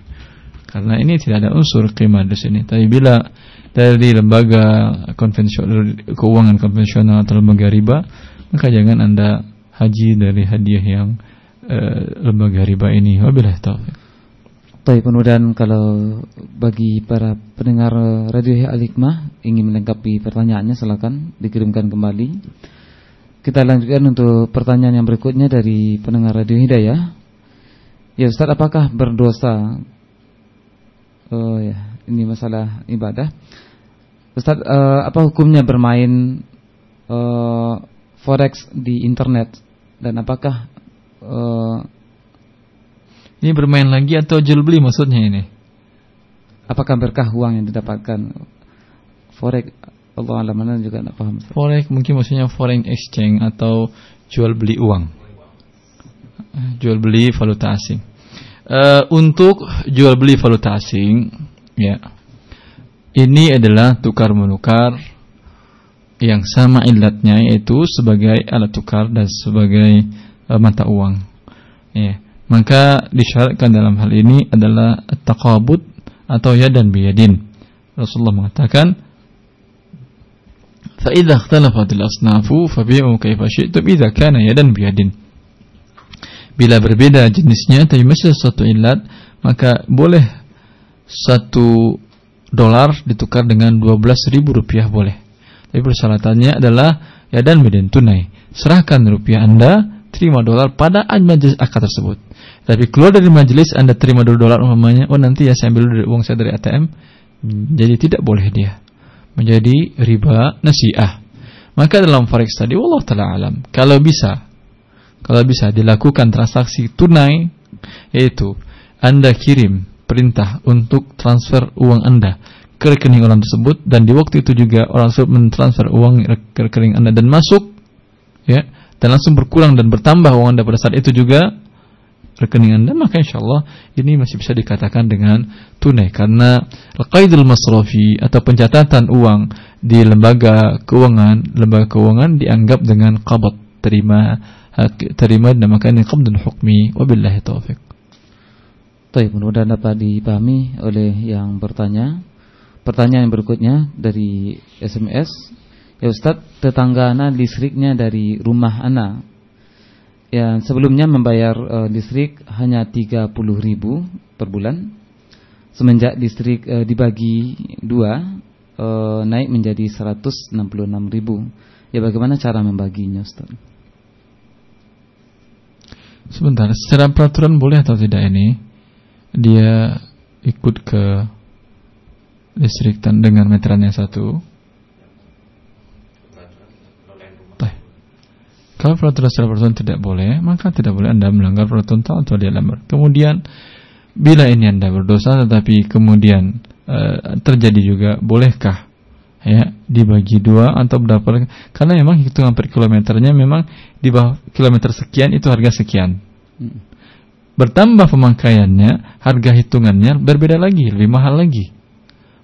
Karena ini tidak ada unsur qimah di sini. Tapi bila dari lembaga konvensional keuangan konvensional atau lembaga riba, maka jangan Anda haji dari hadiah yang uh, lembaga riba ini. Wabillahi taufik. Baik, kemudian kalau bagi para pendengar Radio Al-Hikmah ingin melengkapi pertanyaannya silakan dikirimkan kembali. Kita lanjutkan untuk pertanyaan yang berikutnya dari pendengar Radio Hidayah. Ya Ustaz, apakah berdosa? Oh ya, ini masalah ibadah. Ustaz, uh, apa hukumnya bermain uh, forex di internet dan apakah uh, ini bermain lagi atau jual beli maksudnya ini? Apakah berkah uang yang didapatkan forex? Allah alam juga tidak paham. Forex mungkin maksudnya foreign exchange atau jual beli uang jual beli valuta asing uh, untuk jual beli valuta asing ya ini adalah tukar menukar yang sama ilatnya yaitu sebagai alat tukar dan sebagai uh, mata uang. Ya maka disyaratkan dalam hal ini adalah taqabud atau ya dan biyadin. Rasulullah mengatakan fa idza ikhtalafatil asnafu fabi'u kaifa syi'tum idza kana yadan biyadin bila berbeda jenisnya tapi masih satu ilat maka boleh satu dolar ditukar dengan dua belas ribu rupiah boleh. Tapi persyaratannya adalah ya dan beden tunai. Serahkan rupiah anda terima dolar pada majelis akad tersebut. Tapi keluar dari majelis anda terima dua dolar umpamanya oh nanti ya saya ambil dari uang saya dari ATM jadi tidak boleh dia. Menjadi riba nasiah. Maka dalam forex tadi Allah taala alam. Kalau bisa kalau bisa dilakukan transaksi tunai yaitu Anda kirim perintah untuk transfer uang Anda ke rekening orang tersebut dan di waktu itu juga orang tersebut mentransfer uang ke rekening Anda dan masuk ya dan langsung berkurang dan bertambah uang Anda pada saat itu juga rekening Anda maka insya Allah ini masih bisa dikatakan dengan tunai. Karena qaidul masrafi atau pencatatan uang di lembaga keuangan lembaga keuangan dianggap dengan qabad terima terima dinamakan ini qabdun hukmi wabillahi taufik. Baik, mudah-mudahan dapat dipahami oleh yang bertanya. Pertanyaan yang berikutnya dari SMS. Ya Ustaz, tetangga ana listriknya dari rumah ana. Ya, sebelumnya membayar uh, listrik hanya 30 ribu per bulan. Semenjak listrik uh, dibagi dua, uh, naik menjadi 166 ribu. Ya bagaimana cara membaginya Ustaz? Sebentar, secara peraturan boleh atau tidak ini? Dia ikut ke listrik dengan meteran yang satu. Kalau peraturan secara peraturan tidak boleh, maka tidak boleh Anda melanggar peraturan taat atau dia lamar. Kemudian bila ini Anda berdosa tetapi kemudian uh, terjadi juga bolehkah ya dibagi dua atau berapa. Karena memang hitungan per kilometernya memang di bawah kilometer sekian itu harga sekian. Hmm. bertambah pemakaiannya harga hitungannya berbeda lagi lebih mahal lagi.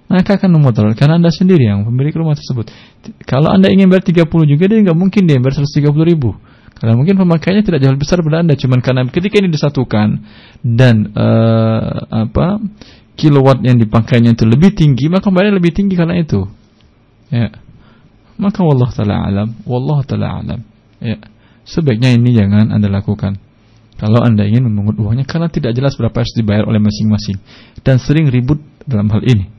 Maka akan memotor karena anda sendiri yang pemilik rumah tersebut. Kalau anda ingin bayar 30 juga dia nggak mungkin dia bayar 130 ribu. Karena mungkin pemakaiannya tidak jauh besar pada anda. Cuman karena ketika ini disatukan dan uh, apa kilowatt yang dipakainya itu lebih tinggi maka bayarnya lebih tinggi karena itu Ya. Maka wallah taala alam, wallah taala alam. Ya. Sebaiknya ini jangan Anda lakukan. Kalau Anda ingin memungut uangnya karena tidak jelas berapa harus dibayar oleh masing-masing dan sering ribut dalam hal ini.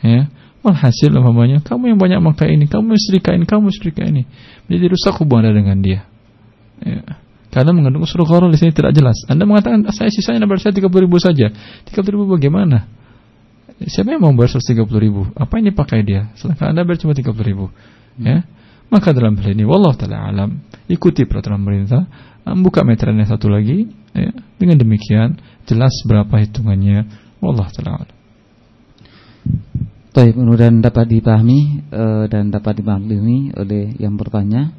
Ya. Walhasil umpamanya kamu yang banyak makai ini, kamu yang setrika ini, kamu setrika ini. Jadi rusak hubungan Anda dengan dia. Ya. Karena mengandung unsur gharar di sini tidak jelas. Anda mengatakan saya sisanya bayar saya 30 ribu saja. 30 ribu bagaimana? Siapa yang mau bayar 130 ribu? Apa ini pakai dia? Sedangkan Anda bayar cuma 30 ribu. Hmm. Ya. Maka dalam hal ini, Wallah ta'ala alam, ikuti peraturan pemerintah, buka meteran yang satu lagi, ya. dengan demikian, jelas berapa hitungannya, Wallah ta'ala alam. Baik, mudah-mudahan dapat dipahami uh, dan dapat dimaklumi oleh yang bertanya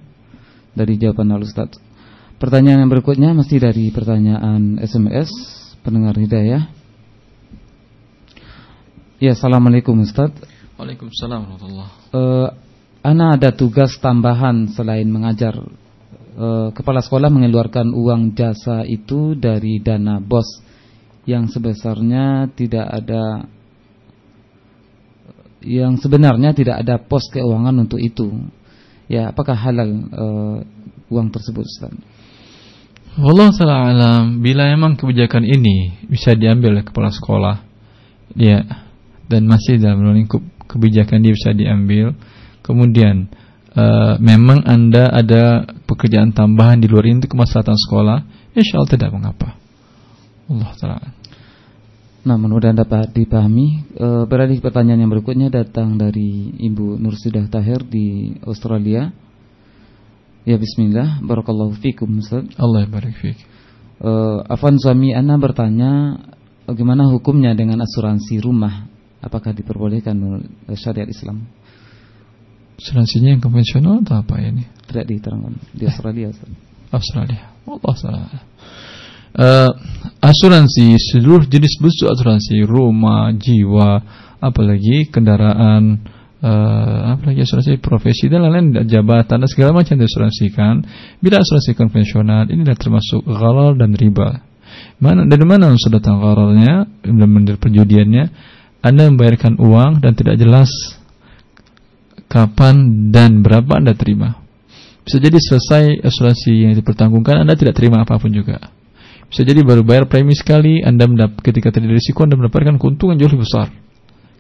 dari jawaban Al Ustaz. Pertanyaan yang berikutnya masih dari pertanyaan SMS pendengar hidayah. Ya, Assalamualaikum Ustaz. Waalaikumsalam warahmatullahi uh, Ana ada tugas tambahan selain mengajar. Uh, kepala sekolah mengeluarkan uang jasa itu dari dana bos yang sebesarnya tidak ada yang sebenarnya tidak ada pos keuangan untuk itu. Ya, apakah halal uh, uang tersebut Ustaz? Allah taala alam, bila memang kebijakan ini bisa diambil oleh kepala sekolah, dia dan masih dalam lingkup kebijakan dia bisa diambil. Kemudian uh, memang anda ada pekerjaan tambahan di luar itu kemaslahatan sekolah, insya Allah tidak mengapa. Allah taala. Nah, mudah dapat dipahami. E, beralih pertanyaan yang berikutnya datang dari Ibu Nursidah Tahir di Australia. Ya bismillah, barakallahu fikum Ustaz. Allah barik fik. E, Afan suami Ana bertanya bagaimana hukumnya dengan asuransi rumah apakah diperbolehkan menurut syariat Islam? Asuransinya yang konvensional atau apa ini? Tidak diterangkan di Australia. Australia. Allah salah. Uh, asuransi seluruh jenis busuk asuransi rumah, jiwa, apalagi kendaraan, uh, apalagi asuransi profesi dan lain-lain jabatan dan segala macam diasuransikan. Bila asuransi konvensional ini adalah termasuk gharar dan riba. Mana dari mana sudah datang ghararnya dan perjudiannya? Anda membayarkan uang dan tidak jelas kapan dan berapa Anda terima. Bisa jadi selesai asuransi yang dipertanggungkan Anda tidak terima apa pun juga. Bisa jadi baru bayar premi sekali Anda mendapat ketika terjadi risiko Anda mendapatkan keuntungan jauh lebih besar.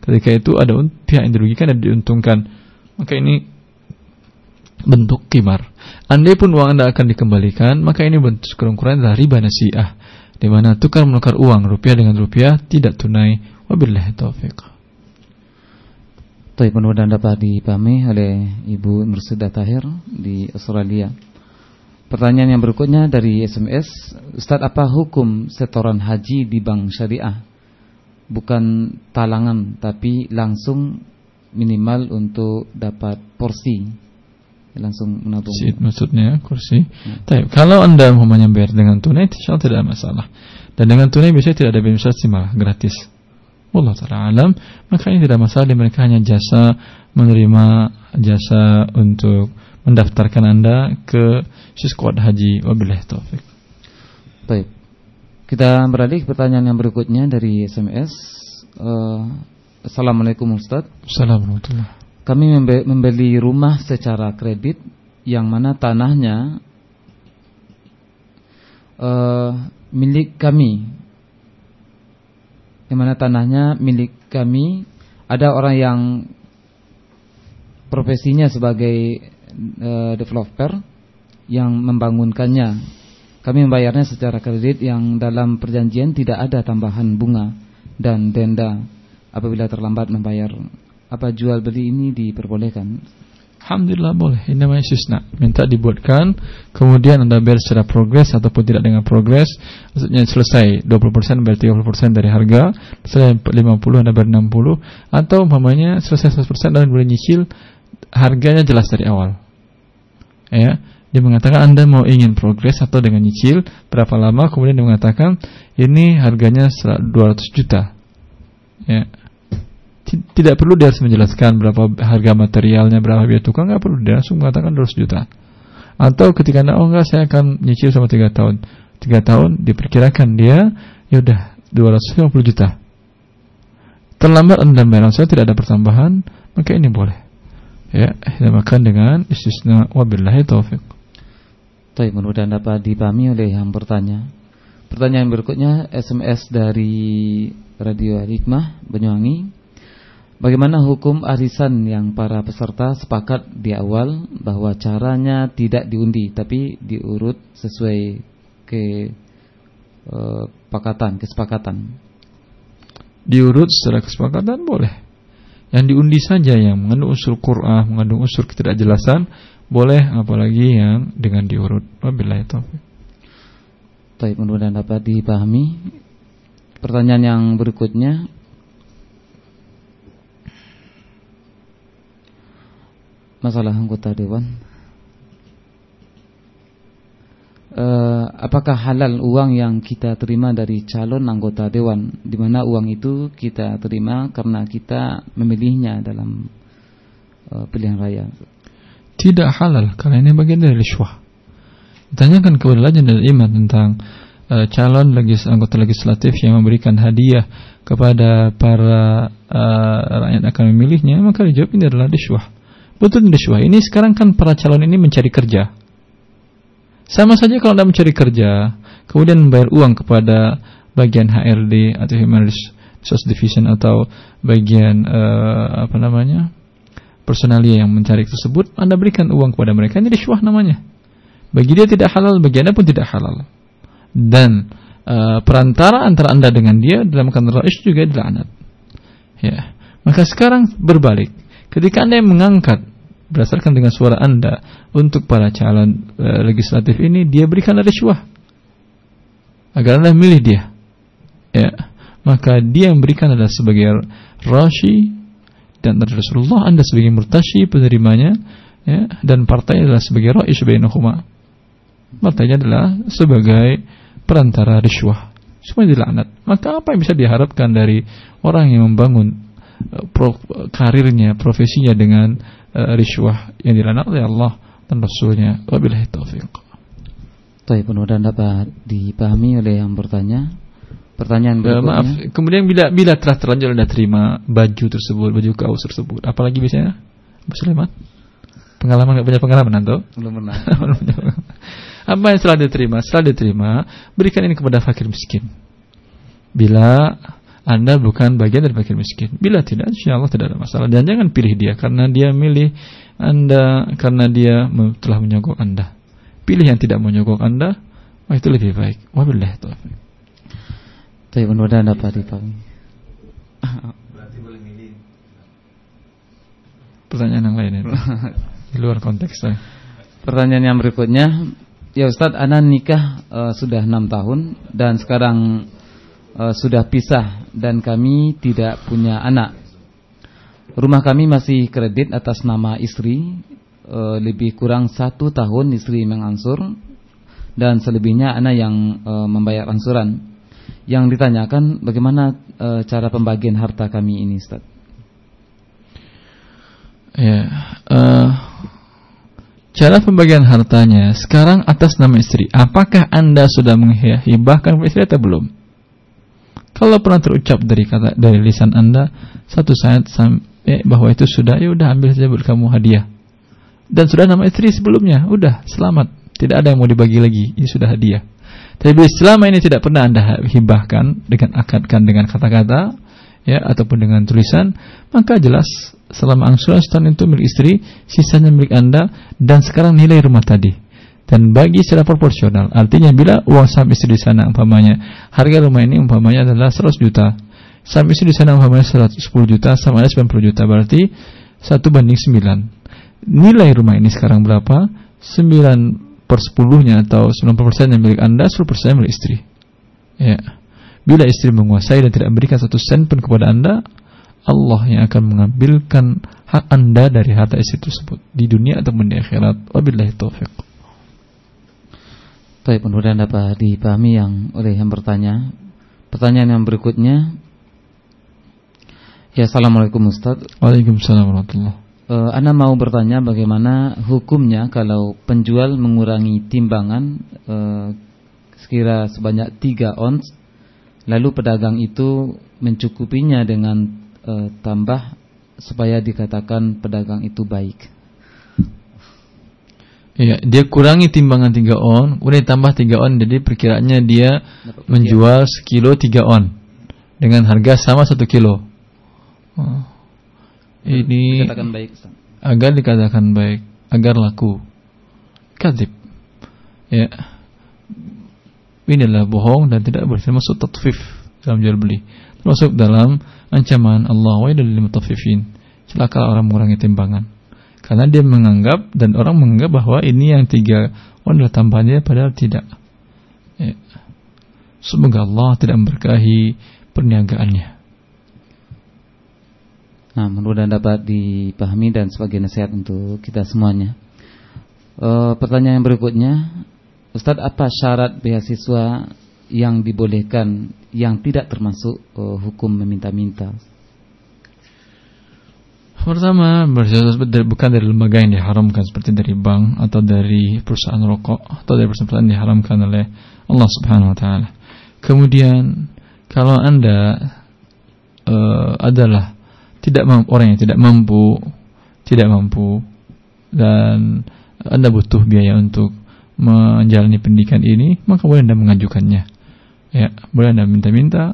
Ketika itu ada pihak yang dirugikan dan diuntungkan. Maka ini bentuk kimar. Andai pun uang Anda akan dikembalikan, maka ini bentuk kurang-kurang adalah riba nasiah. Di mana tukar menukar uang rupiah dengan rupiah tidak tunai Wabillahi taufiq. Baik, mudah-mudahan dapat dipahami oleh Ibu Nursida Tahir di Australia. Pertanyaan yang berikutnya dari SMS, Ustaz apa hukum setoran haji di bank syariah? Bukan talangan tapi langsung minimal untuk dapat porsi. Langsung menabung. Maksudnya kursi. Ya. kalau Anda mau bayar dengan tunai, insya tidak ada masalah. Dan dengan tunai biasanya tidak ada biaya malah gratis. Allah Ta'ala alam. Maka ini tidak masalah Mereka hanya jasa Menerima jasa untuk Mendaftarkan anda ke Siskuat haji. Wabillahi taufiq. Baik. Kita beralih ke pertanyaan yang berikutnya Dari SMS uh, eh, Assalamualaikum Ustaz Assalamualaikum Kami membeli rumah secara kredit Yang mana tanahnya uh, Milik kami yang mana tanahnya milik kami. Ada orang yang profesinya sebagai uh, developer yang membangunkannya. Kami membayarnya secara kredit yang dalam perjanjian tidak ada tambahan bunga dan denda. Apabila terlambat membayar apa jual beli ini diperbolehkan Alhamdulillah boleh. Ini namanya istisna. Minta dibuatkan, kemudian Anda bayar secara progres ataupun tidak dengan progres. Maksudnya selesai 20% berarti 30% dari harga, selesai 50 Anda bayar 60 atau umpamanya selesai 100% Anda boleh nyicil harganya jelas dari awal. Ya. Dia mengatakan Anda mau ingin progres atau dengan nyicil berapa lama kemudian dia mengatakan ini harganya 200 juta. Ya tidak perlu dia harus menjelaskan berapa harga materialnya, berapa biaya tukang, nggak perlu dia langsung mengatakan 200 juta. Atau ketika anda oh enggak saya akan nyicil sama tiga tahun, tiga tahun diperkirakan dia ya udah 250 juta. Terlambat anda bayar saya tidak ada pertambahan, maka ini boleh. Ya, makan dengan istisna wabillahi taufik. Tapi mudah-mudahan dapat dipahami oleh yang bertanya. Pertanyaan berikutnya SMS dari Radio Hikmah Banyuwangi Bagaimana hukum arisan yang para peserta sepakat di awal bahwa caranya tidak diundi tapi diurut sesuai ke uh, pakatan, kesepakatan? Diurut secara kesepakatan boleh. Yang diundi saja yang mengandung unsur Qur'an, mengandung unsur ketidakjelasan boleh apalagi yang dengan diurut. Wabillahi taufik. Baik, mudah-mudahan dapat dipahami. Pertanyaan yang berikutnya masalah anggota dewan. Uh, apakah halal uang yang kita terima dari calon anggota dewan? Di mana uang itu kita terima karena kita memilihnya dalam uh, pilihan raya? Tidak halal karena ini bagian dari riswah ditanyakan kepada lajnah dan iman tentang uh, calon legis anggota legislatif yang memberikan hadiah kepada para uh, rakyat akan memilihnya maka dijawab ini adalah riswah Betul riswah. Ini sekarang kan para calon ini mencari kerja. Sama saja kalau Anda mencari kerja, kemudian membayar uang kepada bagian HRD atau Human Resource Division atau bagian uh, apa namanya? personalia yang mencari tersebut, Anda berikan uang kepada mereka. Ini riswah namanya. Bagi dia tidak halal, bagi Anda pun tidak halal. Dan uh, perantara antara Anda dengan dia dalam kantor rais juga dilaknat. Ya. Maka sekarang berbalik Ketika Anda yang mengangkat berdasarkan dengan suara Anda untuk para calon e, legislatif ini, dia berikan risyuah agar Anda milih dia. Ya, maka dia yang berikan adalah sebagai rashi dan Rasulullah Anda sebagai murtashi penerimanya ya, dan partai adalah sebagai rais bainahuma. Partainya adalah sebagai perantara risyuah. Semua dilaknat. Maka apa yang bisa diharapkan dari orang yang membangun pro, karirnya, profesinya dengan uh, riswah yang dilarang oleh Allah dan Rasulnya. Wabillahi taufiq. Baik, mudah dapat dipahami oleh yang bertanya. Pertanyaan berikutnya. Uh, maaf, kemudian bila bila telah terlanjur Anda terima baju tersebut, baju kaos tersebut, apalagi biasanya? Bu Sulaiman? Pengalaman nggak punya pengalaman atau? Belum pernah. Apa yang setelah diterima? Setelah diterima, berikan ini kepada fakir miskin. Bila anda bukan bagian dari fakir miskin. Bila tidak, insya Allah tidak ada masalah. Dan jangan pilih dia karena dia milih Anda karena dia telah menyogok Anda. Pilih yang tidak menyogok Anda, wah itu lebih baik. Wabillah taufiq. Tapi mudah-mudahan dapat dipahami. Berarti boleh milih. Pertanyaan yang lain ini. Di luar konteks saya. Pertanyaan yang berikutnya, ya Ustadz, Ana nikah uh, sudah enam tahun dan sekarang uh, sudah pisah dan kami tidak punya anak. Rumah kami masih kredit atas nama istri, uh, lebih kurang satu tahun istri mengansur dan selebihnya anak yang uh, membayar angsuran. Yang ditanyakan bagaimana uh, cara pembagian harta kami ini, Ustaz? Ya, uh, cara pembagian hartanya sekarang atas nama istri. Apakah anda sudah menghibahkan istri atau belum? Kalau pernah terucap dari kata dari lisan Anda satu saat sampai bahwa itu sudah ya udah ambil saja buat kamu hadiah. Dan sudah nama istri sebelumnya, udah selamat. Tidak ada yang mau dibagi lagi, ini sudah hadiah. Tapi selama ini tidak pernah Anda hibahkan dengan akadkan dengan kata-kata ya ataupun dengan tulisan, maka jelas selama angsuran setahun itu milik istri, sisanya milik Anda dan sekarang nilai rumah tadi dan bagi secara proporsional. Artinya bila uang saham istri di sana umpamanya harga rumah ini umpamanya adalah 100 juta. Saham istri di sana umpamanya 110 juta sama ada 90 juta berarti 1 banding 9. nilai rumah ini sekarang berapa? 9 per 10-nya atau 90% yang milik Anda, 10% milik istri. Ya. Bila istri menguasai dan tidak memberikan satu sen pun kepada Anda, Allah yang akan mengambilkan hak Anda dari harta istri tersebut di dunia ataupun di akhirat. Wabillahi taufiq. Baik, mudah-mudahan dapat dipahami yang oleh yang bertanya. Pertanyaan yang berikutnya. Ya, Assalamualaikum Ustaz. Waalaikumsalam warahmatullahi uh, Anda mau bertanya bagaimana hukumnya kalau penjual mengurangi timbangan uh, sekira sebanyak 3 ons lalu pedagang itu mencukupinya dengan uh, tambah supaya dikatakan pedagang itu baik. Iya, dia kurangi timbangan 3 on, kemudian tambah 3 on, jadi perkiraannya dia menjual sekilo 3 on dengan harga sama 1 kilo. Oh. Ini dikatakan baik agar dikatakan baik agar laku. Kadib ya. Inilah bohong dan tidak boleh termasuk tatfif dalam jual beli. Termasuk dalam ancaman Allah. Wa lil mutaffifin celaka orang mengurangi timbangan karena dia menganggap dan orang menganggap bahwa ini yang tiga on adalah tambahannya padahal tidak ya. semoga Allah tidak memberkahi perniagaannya Nah, mudah-mudahan dapat dipahami dan sebagai nasihat untuk kita semuanya. E, pertanyaan yang berikutnya, Ustadz, apa syarat beasiswa yang dibolehkan yang tidak termasuk e, hukum meminta-minta? Pertama, bukan dari lembaga yang diharamkan seperti dari bank atau dari perusahaan rokok atau dari perusahaan yang diharamkan oleh Allah Subhanahu wa taala. Kemudian kalau Anda uh, adalah tidak mampu, orang yang tidak mampu tidak mampu dan anda butuh biaya untuk menjalani pendidikan ini maka boleh anda mengajukannya ya boleh anda minta-minta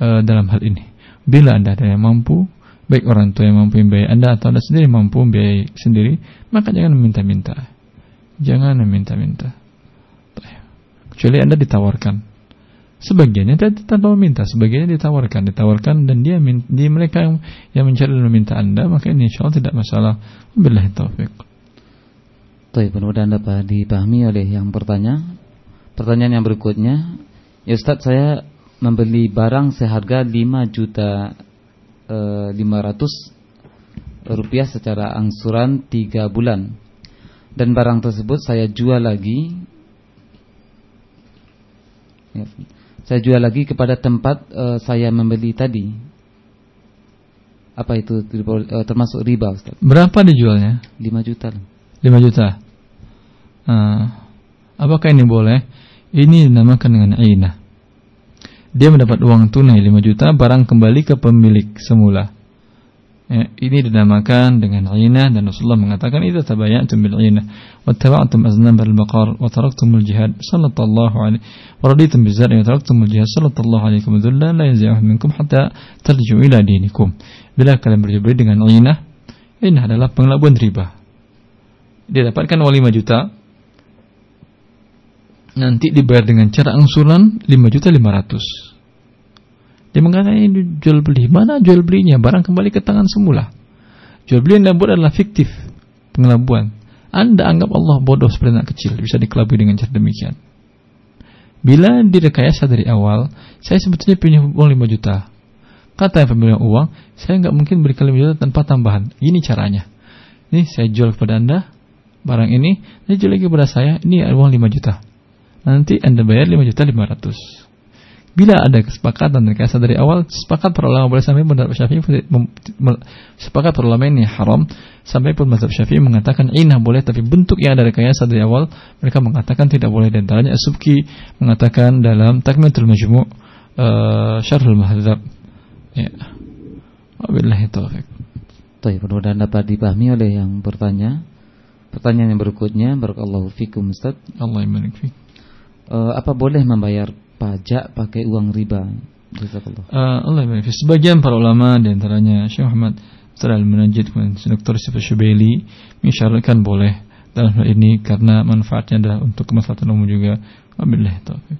uh, dalam hal ini bila anda ada yang mampu baik orang tua yang mampu membiayai anda atau anda sendiri mampu membiayai sendiri maka jangan meminta-minta jangan meminta-minta kecuali anda ditawarkan Sebagiannya tanpa meminta, sebagiannya ditawarkan, ditawarkan dan dia di mereka yang, yang mencari dan meminta anda, maka ini insya Allah tidak masalah. Wabillahi taufik. Baik, mudah-mudahan dapat dipahami oleh yang bertanya. Pertanyaan yang berikutnya, ya Ustaz saya membeli barang seharga 5 juta eh, 500 rupiah secara angsuran 3 bulan. Dan barang tersebut saya jual lagi ya, saya jual lagi kepada tempat uh, saya membeli tadi. Apa itu uh, termasuk riba Ustaz? Berapa dijualnya? 5 juta. 5 juta. Uh, apakah ini boleh? Ini dinamakan dengan aina. Dia mendapat uang tunai 5 juta, barang kembali ke pemilik semula. Ya, ini dinamakan dengan aina dan Rasulullah mengatakan itu tabayatum bil aina wa tabatum aznab al baqar wa taraktumul jihad sallallahu alaihi wa raditum bil zar'i wa taraktumul jihad sallallahu alaikum dhulla la yanzi'uhu minkum hatta tarji'u ila dinikum bila kalian berjual beli dengan aina ini adalah pengelabuan riba dia dapatkan uang 5 juta nanti dibayar dengan cara angsuran 5 juta 500 dia mengatakan ini jual beli. Mana jual belinya? Barang kembali ke tangan semula. Jual beli yang dibuat adalah fiktif. Pengelabuan. Anda anggap Allah bodoh seperti anak kecil. Bisa dikelabui dengan cara demikian. Bila direkayasa dari awal, saya sebetulnya punya uang 5 juta. Kata yang pemilik uang, saya nggak mungkin berikan 5 juta tanpa tambahan. Ini caranya. Ini saya jual kepada Anda barang ini, ini jual lagi kepada saya, ini uang 5 juta. Nanti Anda bayar 5 juta 500. Bila ada kesepakatan dan kesepakatan dari awal, sepakat para ulama boleh sampai mazhab Syafi'i sepakat para ulama ini haram sampai pun mazhab Syafi'i mengatakan inah boleh tapi bentuk yang ada rekayasa dari awal mereka mengatakan tidak boleh dan antaranya Asubki mengatakan dalam Takmilatul Majmu' uh, Syarhul Mahdzab ya. Wabillahi taufik. Baik, mudah-mudahan dapat dipahami oleh yang bertanya. Pertanyaan yang berikutnya, barakallahu fikum Ustaz. Allah yang uh, apa boleh membayar pajak pakai uang riba. Uh, Allah Sebagian para ulama di antaranya Syekh Muhammad Saral Munajid dan Dr. Sifat Syubeli mengisyaratkan boleh dalam hal ini karena manfaatnya adalah untuk kemaslahatan umum juga. Wabillahi taufik.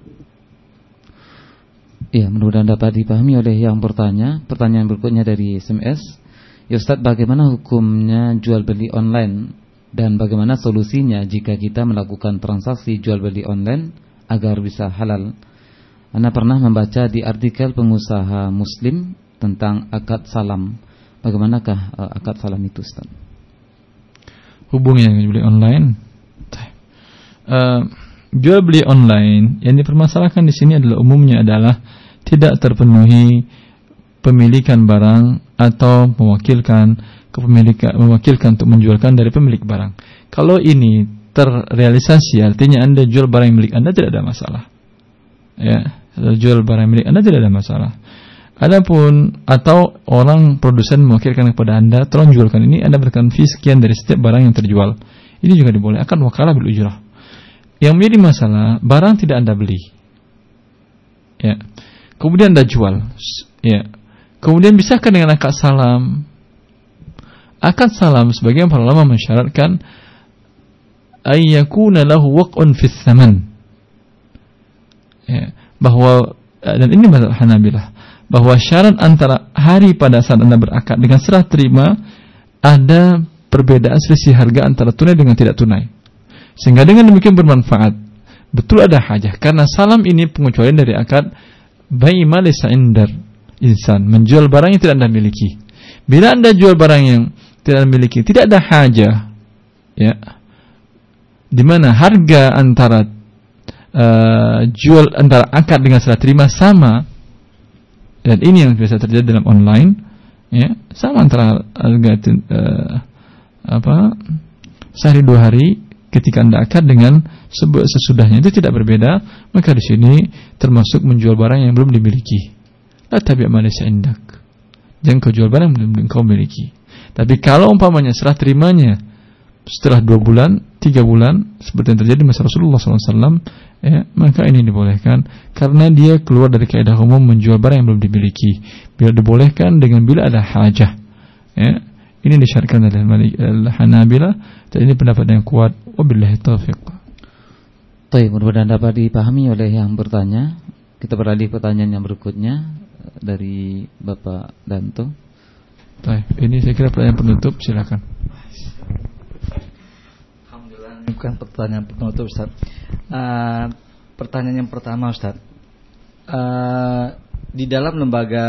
Ya, mudah-mudahan dapat dipahami oleh yang bertanya. Pertanyaan berikutnya dari SMS. Ya Ustaz, bagaimana hukumnya jual beli online dan bagaimana solusinya jika kita melakukan transaksi jual beli online agar bisa halal? Anda pernah membaca di artikel pengusaha muslim tentang akad salam. Bagaimanakah uh, akad salam itu Ustaz? Hubungnya jual beli online. Uh, jual beli online yang dipermasalahkan di sini adalah umumnya adalah tidak terpenuhi pemilikan barang atau mewakilkan kepemilikan mewakilkan untuk menjualkan dari pemilik barang. Kalau ini terrealisasi artinya Anda jual barang milik Anda tidak ada masalah. Ya, jual barang milik Anda tidak ada masalah. Adapun atau orang produsen mewakilkan kepada Anda, tolong jualkan ini, Anda berikan fee sekian dari setiap barang yang terjual. Ini juga dibolehkan wakalah bil ujrah. Yang menjadi masalah, barang tidak Anda beli. Ya. Kemudian Anda jual. Ya. Kemudian bisakah dengan akad salam? Akad salam sebagian para ulama mensyaratkan ayyakuna lahu waq'un fis saman. Ya, bahwa dan ini mazhab Hanabilah bahwa syarat antara hari pada saat Anda berakad dengan serah terima ada perbedaan selisih harga antara tunai dengan tidak tunai. Sehingga dengan demikian bermanfaat. Betul ada hajah karena salam ini pengecualian dari akad bai malisa indar insan menjual barang yang tidak Anda miliki. Bila Anda jual barang yang tidak Anda miliki, tidak ada hajah ya. Di mana harga antara uh, jual antara akad dengan serah terima sama. Dan ini yang biasa terjadi dalam online ya, sama antara harga uh, apa sehari dua hari ketika anda akad dengan sesudahnya. Itu tidak berbeda. Maka di sini termasuk menjual barang yang belum dimiliki. La tabi' malaysa indak. Jangan kau jual barang yang kau miliki. Tapi kalau umpamanya serah terimanya setelah dua bulan, tiga bulan, seperti yang terjadi masa Rasulullah SAW, ya, maka ini dibolehkan karena dia keluar dari kaidah umum menjual barang yang belum dimiliki. Bila dibolehkan dengan bila ada hajah. Ya, ini disyaratkan oleh Hanabila dan ini pendapat yang kuat. Wabillahi taufiq. Baik, mudah-mudahan dapat dipahami oleh yang bertanya. Kita beralih pertanyaan yang berikutnya dari Bapak Danto. Baik, ini saya kira pertanyaan penutup, silakan. Bukan pertanyaan penutup, Ustaz. Uh, pertanyaan yang pertama, Ustaz. Uh, di dalam lembaga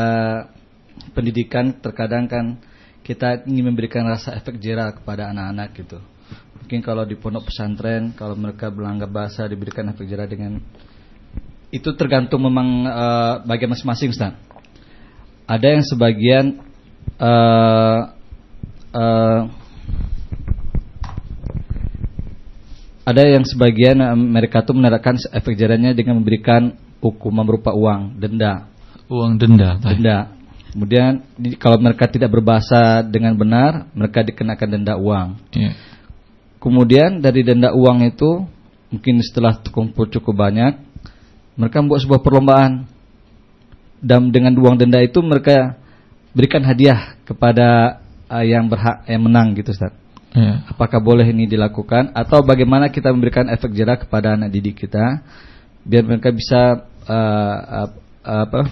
pendidikan terkadang kan kita ingin memberikan rasa efek jerah kepada anak-anak gitu. Mungkin kalau di pondok pesantren, kalau mereka berlangga bahasa diberikan efek jerah dengan itu tergantung memang uh, bagian masing-masing Ustaz. Ada yang sebagian uh, uh, ada yang sebagian mereka tuh menerapkan efek jerahnya dengan memberikan hukuman berupa uang denda. Uang denda. Denda. Kemudian kalau mereka tidak berbahasa dengan benar, mereka dikenakan denda uang. Yeah. Kemudian dari denda uang itu mungkin setelah terkumpul cukup banyak, mereka membuat sebuah perlombaan. Dan dengan uang denda itu mereka berikan hadiah kepada uh, yang berhak yang menang gitu Ustaz. Ya. Apakah boleh ini dilakukan atau bagaimana kita memberikan efek jerah kepada anak didik kita biar mereka bisa uh, uh, apa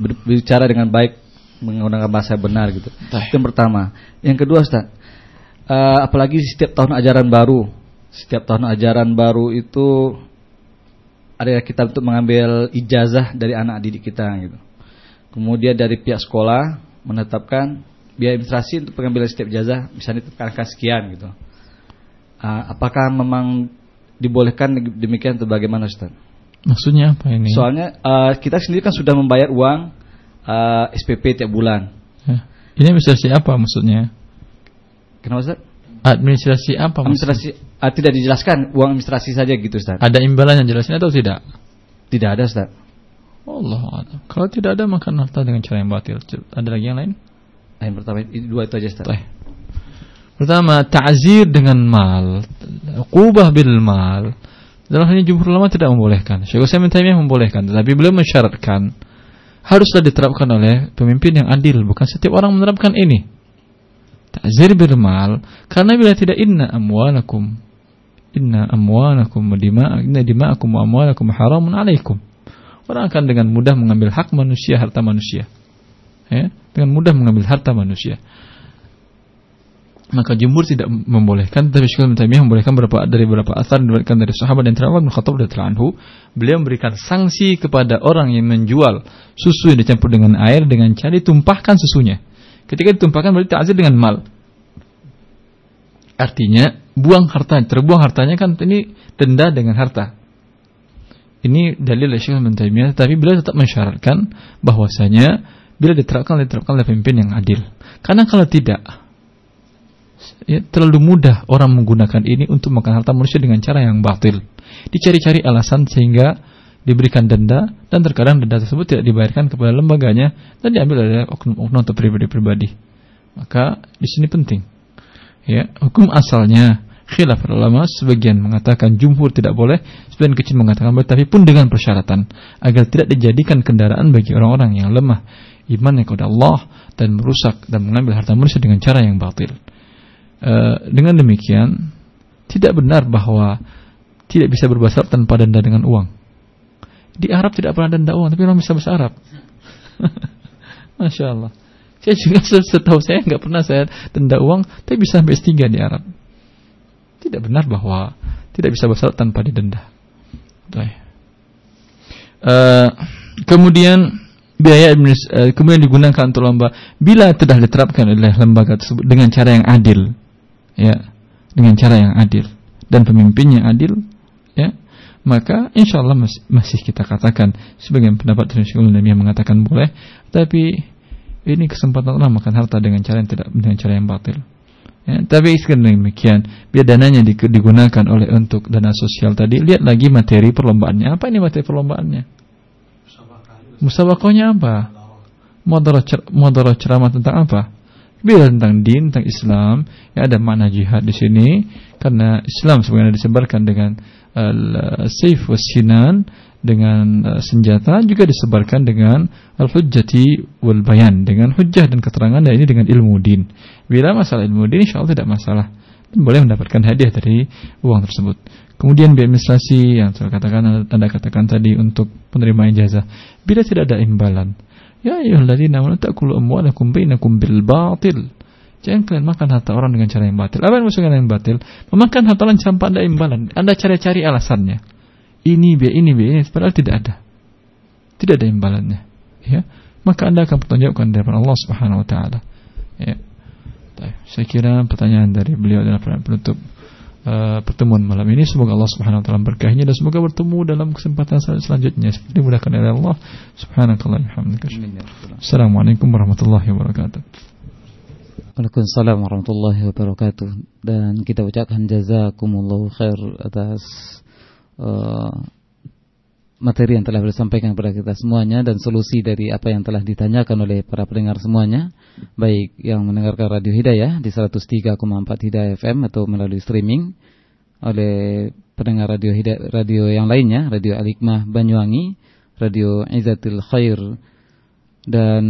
berbicara dengan baik menggunakan bahasa benar gitu. Itu yang pertama. Yang kedua Ustaz, uh, apalagi setiap tahun ajaran baru, setiap tahun ajaran baru itu ada kita untuk mengambil ijazah dari anak didik kita gitu. Kemudian dari pihak sekolah menetapkan biaya administrasi untuk pengambilan setiap ijazah misalnya ditetapkan sekian gitu. Uh, apakah memang dibolehkan demikian atau bagaimana Ustaz? Maksudnya apa ini? Soalnya uh, kita sendiri kan sudah membayar uang uh, SPP tiap bulan. Ya. Ini administrasi apa maksudnya? Kenapa Ustaz? Administrasi apa? Administrasi uh, tidak dijelaskan uang administrasi saja gitu Ustaz. Ada imbalan yang jelasin atau tidak? Tidak ada Ustaz. Allah Kalau tidak ada makan harta dengan cara yang batil. Ada lagi yang lain? Yang pertama dua itu aja. Baik. Pertama, ta'zir dengan mal, qubah bil mal. Dalam hal ini jumhur ulama tidak membolehkan. Syekh Utsaimin Taimiyah membolehkan, tetapi beliau mensyaratkan haruslah diterapkan oleh pemimpin yang adil, bukan setiap orang menerapkan ini. Ta'zir bil mal karena bila tidak inna amwalakum inna amwalakum wa dima'akum inna dima'akum wa amwalakum haramun alaikum. Orang akan dengan mudah mengambil hak manusia, harta manusia. Ya, dengan mudah mengambil harta manusia. maka jumhur tidak membolehkan tapi Syekh Taimiyah membolehkan beberapa dari beberapa asar diriwayatkan dari sahabat dan terawat bin Khattab anhu beliau memberikan sanksi kepada orang yang menjual susu yang dicampur dengan air dengan cara ditumpahkan susunya. Ketika ditumpahkan berarti ta'zir dengan mal. Artinya buang harta terbuang hartanya kan ini denda dengan harta. Ini dalil Syekh Taimiyah tapi beliau tetap mensyaratkan bahwasanya bila diterapkan diterapkan oleh pemimpin yang adil karena kalau tidak ya, terlalu mudah orang menggunakan ini untuk makan harta manusia dengan cara yang batil. Dicari-cari alasan sehingga diberikan denda dan terkadang denda tersebut tidak dibayarkan kepada lembaganya dan diambil oleh oknum-oknum atau pribadi-pribadi. Maka di sini penting. Ya, hukum asalnya khilaf ulama sebagian mengatakan jumhur tidak boleh, sebagian kecil mengatakan boleh tapi pun dengan persyaratan agar tidak dijadikan kendaraan bagi orang-orang yang lemah imannya kepada Allah dan merusak dan mengambil harta manusia dengan cara yang batil. Eh, dengan demikian tidak benar bahwa tidak bisa berbahasa tanpa denda dengan uang. Di Arab tidak pernah denda uang, tapi orang bisa bahasa Arab. Masya Allah. Saya juga setahu saya nggak pernah saya denda uang, tapi bisa sampai S3 di Arab. Tidak benar bahwa tidak bisa bahasa tanpa didenda. Uh, kemudian biaya uh, kemudian digunakan untuk lomba. Bila telah diterapkan oleh lembaga tersebut dengan cara yang adil ya dengan cara yang adil dan pemimpinnya adil ya maka insya Allah masih, masih kita katakan sebagian pendapat Syekh yang mengatakan boleh tapi ini kesempatan Allah makan harta dengan cara yang tidak dengan cara yang batil ya, tapi sekali demikian biar dananya digunakan oleh untuk dana sosial tadi. Lihat lagi materi perlombaannya. Apa ini materi perlombaannya musabakohnya apa modal ceramah tentang apa Bila tentang din, tentang Islam, ya ada makna jihad di sini karena Islam sebenarnya disebarkan dengan uh, saif wasinan dengan uh, senjata juga disebarkan dengan al-hujjati wal bayan dengan hujjah dan keterangan dan ini dengan ilmu din. Bila masalah ilmu din insyaallah tidak masalah boleh mendapatkan hadiah dari uang tersebut. Kemudian biaya administrasi yang saya katakan Anda katakan tadi untuk penerima ijazah bila tidak ada imbalan Ya ayyuhalladzina amanu ta'kulu amwalakum bainakum bil batil. Jangan kalian makan harta orang dengan cara yang batil. Apa yang maksudnya yang batil? Memakan harta orang tanpa ada imbalan. Anda cari-cari alasannya. Ini biar ini biar ini. Padahal tidak ada. Tidak ada imbalannya. Ya. Maka Anda akan pertanyaan dari Allah Subhanahu wa taala. Ya. Saya kira pertanyaan dari beliau adalah penutup uh, pertemuan malam ini. Semoga Allah Subhanahu wa taala berkahnya dan semoga bertemu dalam kesempatan selanjutnya. Seperti dimudahkan oleh Allah Subhanahu wa taala. Assalamualaikum warahmatullahi wabarakatuh. Waalaikumsalam warahmatullahi wabarakatuh dan kita ucapkan jazakumullahu khair atas uh, materi yang telah disampaikan kepada kita semuanya dan solusi dari apa yang telah ditanyakan oleh para pendengar semuanya baik yang mendengarkan Radio Hidayah di 103,4 Hidayah FM atau melalui streaming oleh pendengar radio Hidayah, radio yang lainnya Radio Alikmah Banyuwangi Radio Izatul Khair dan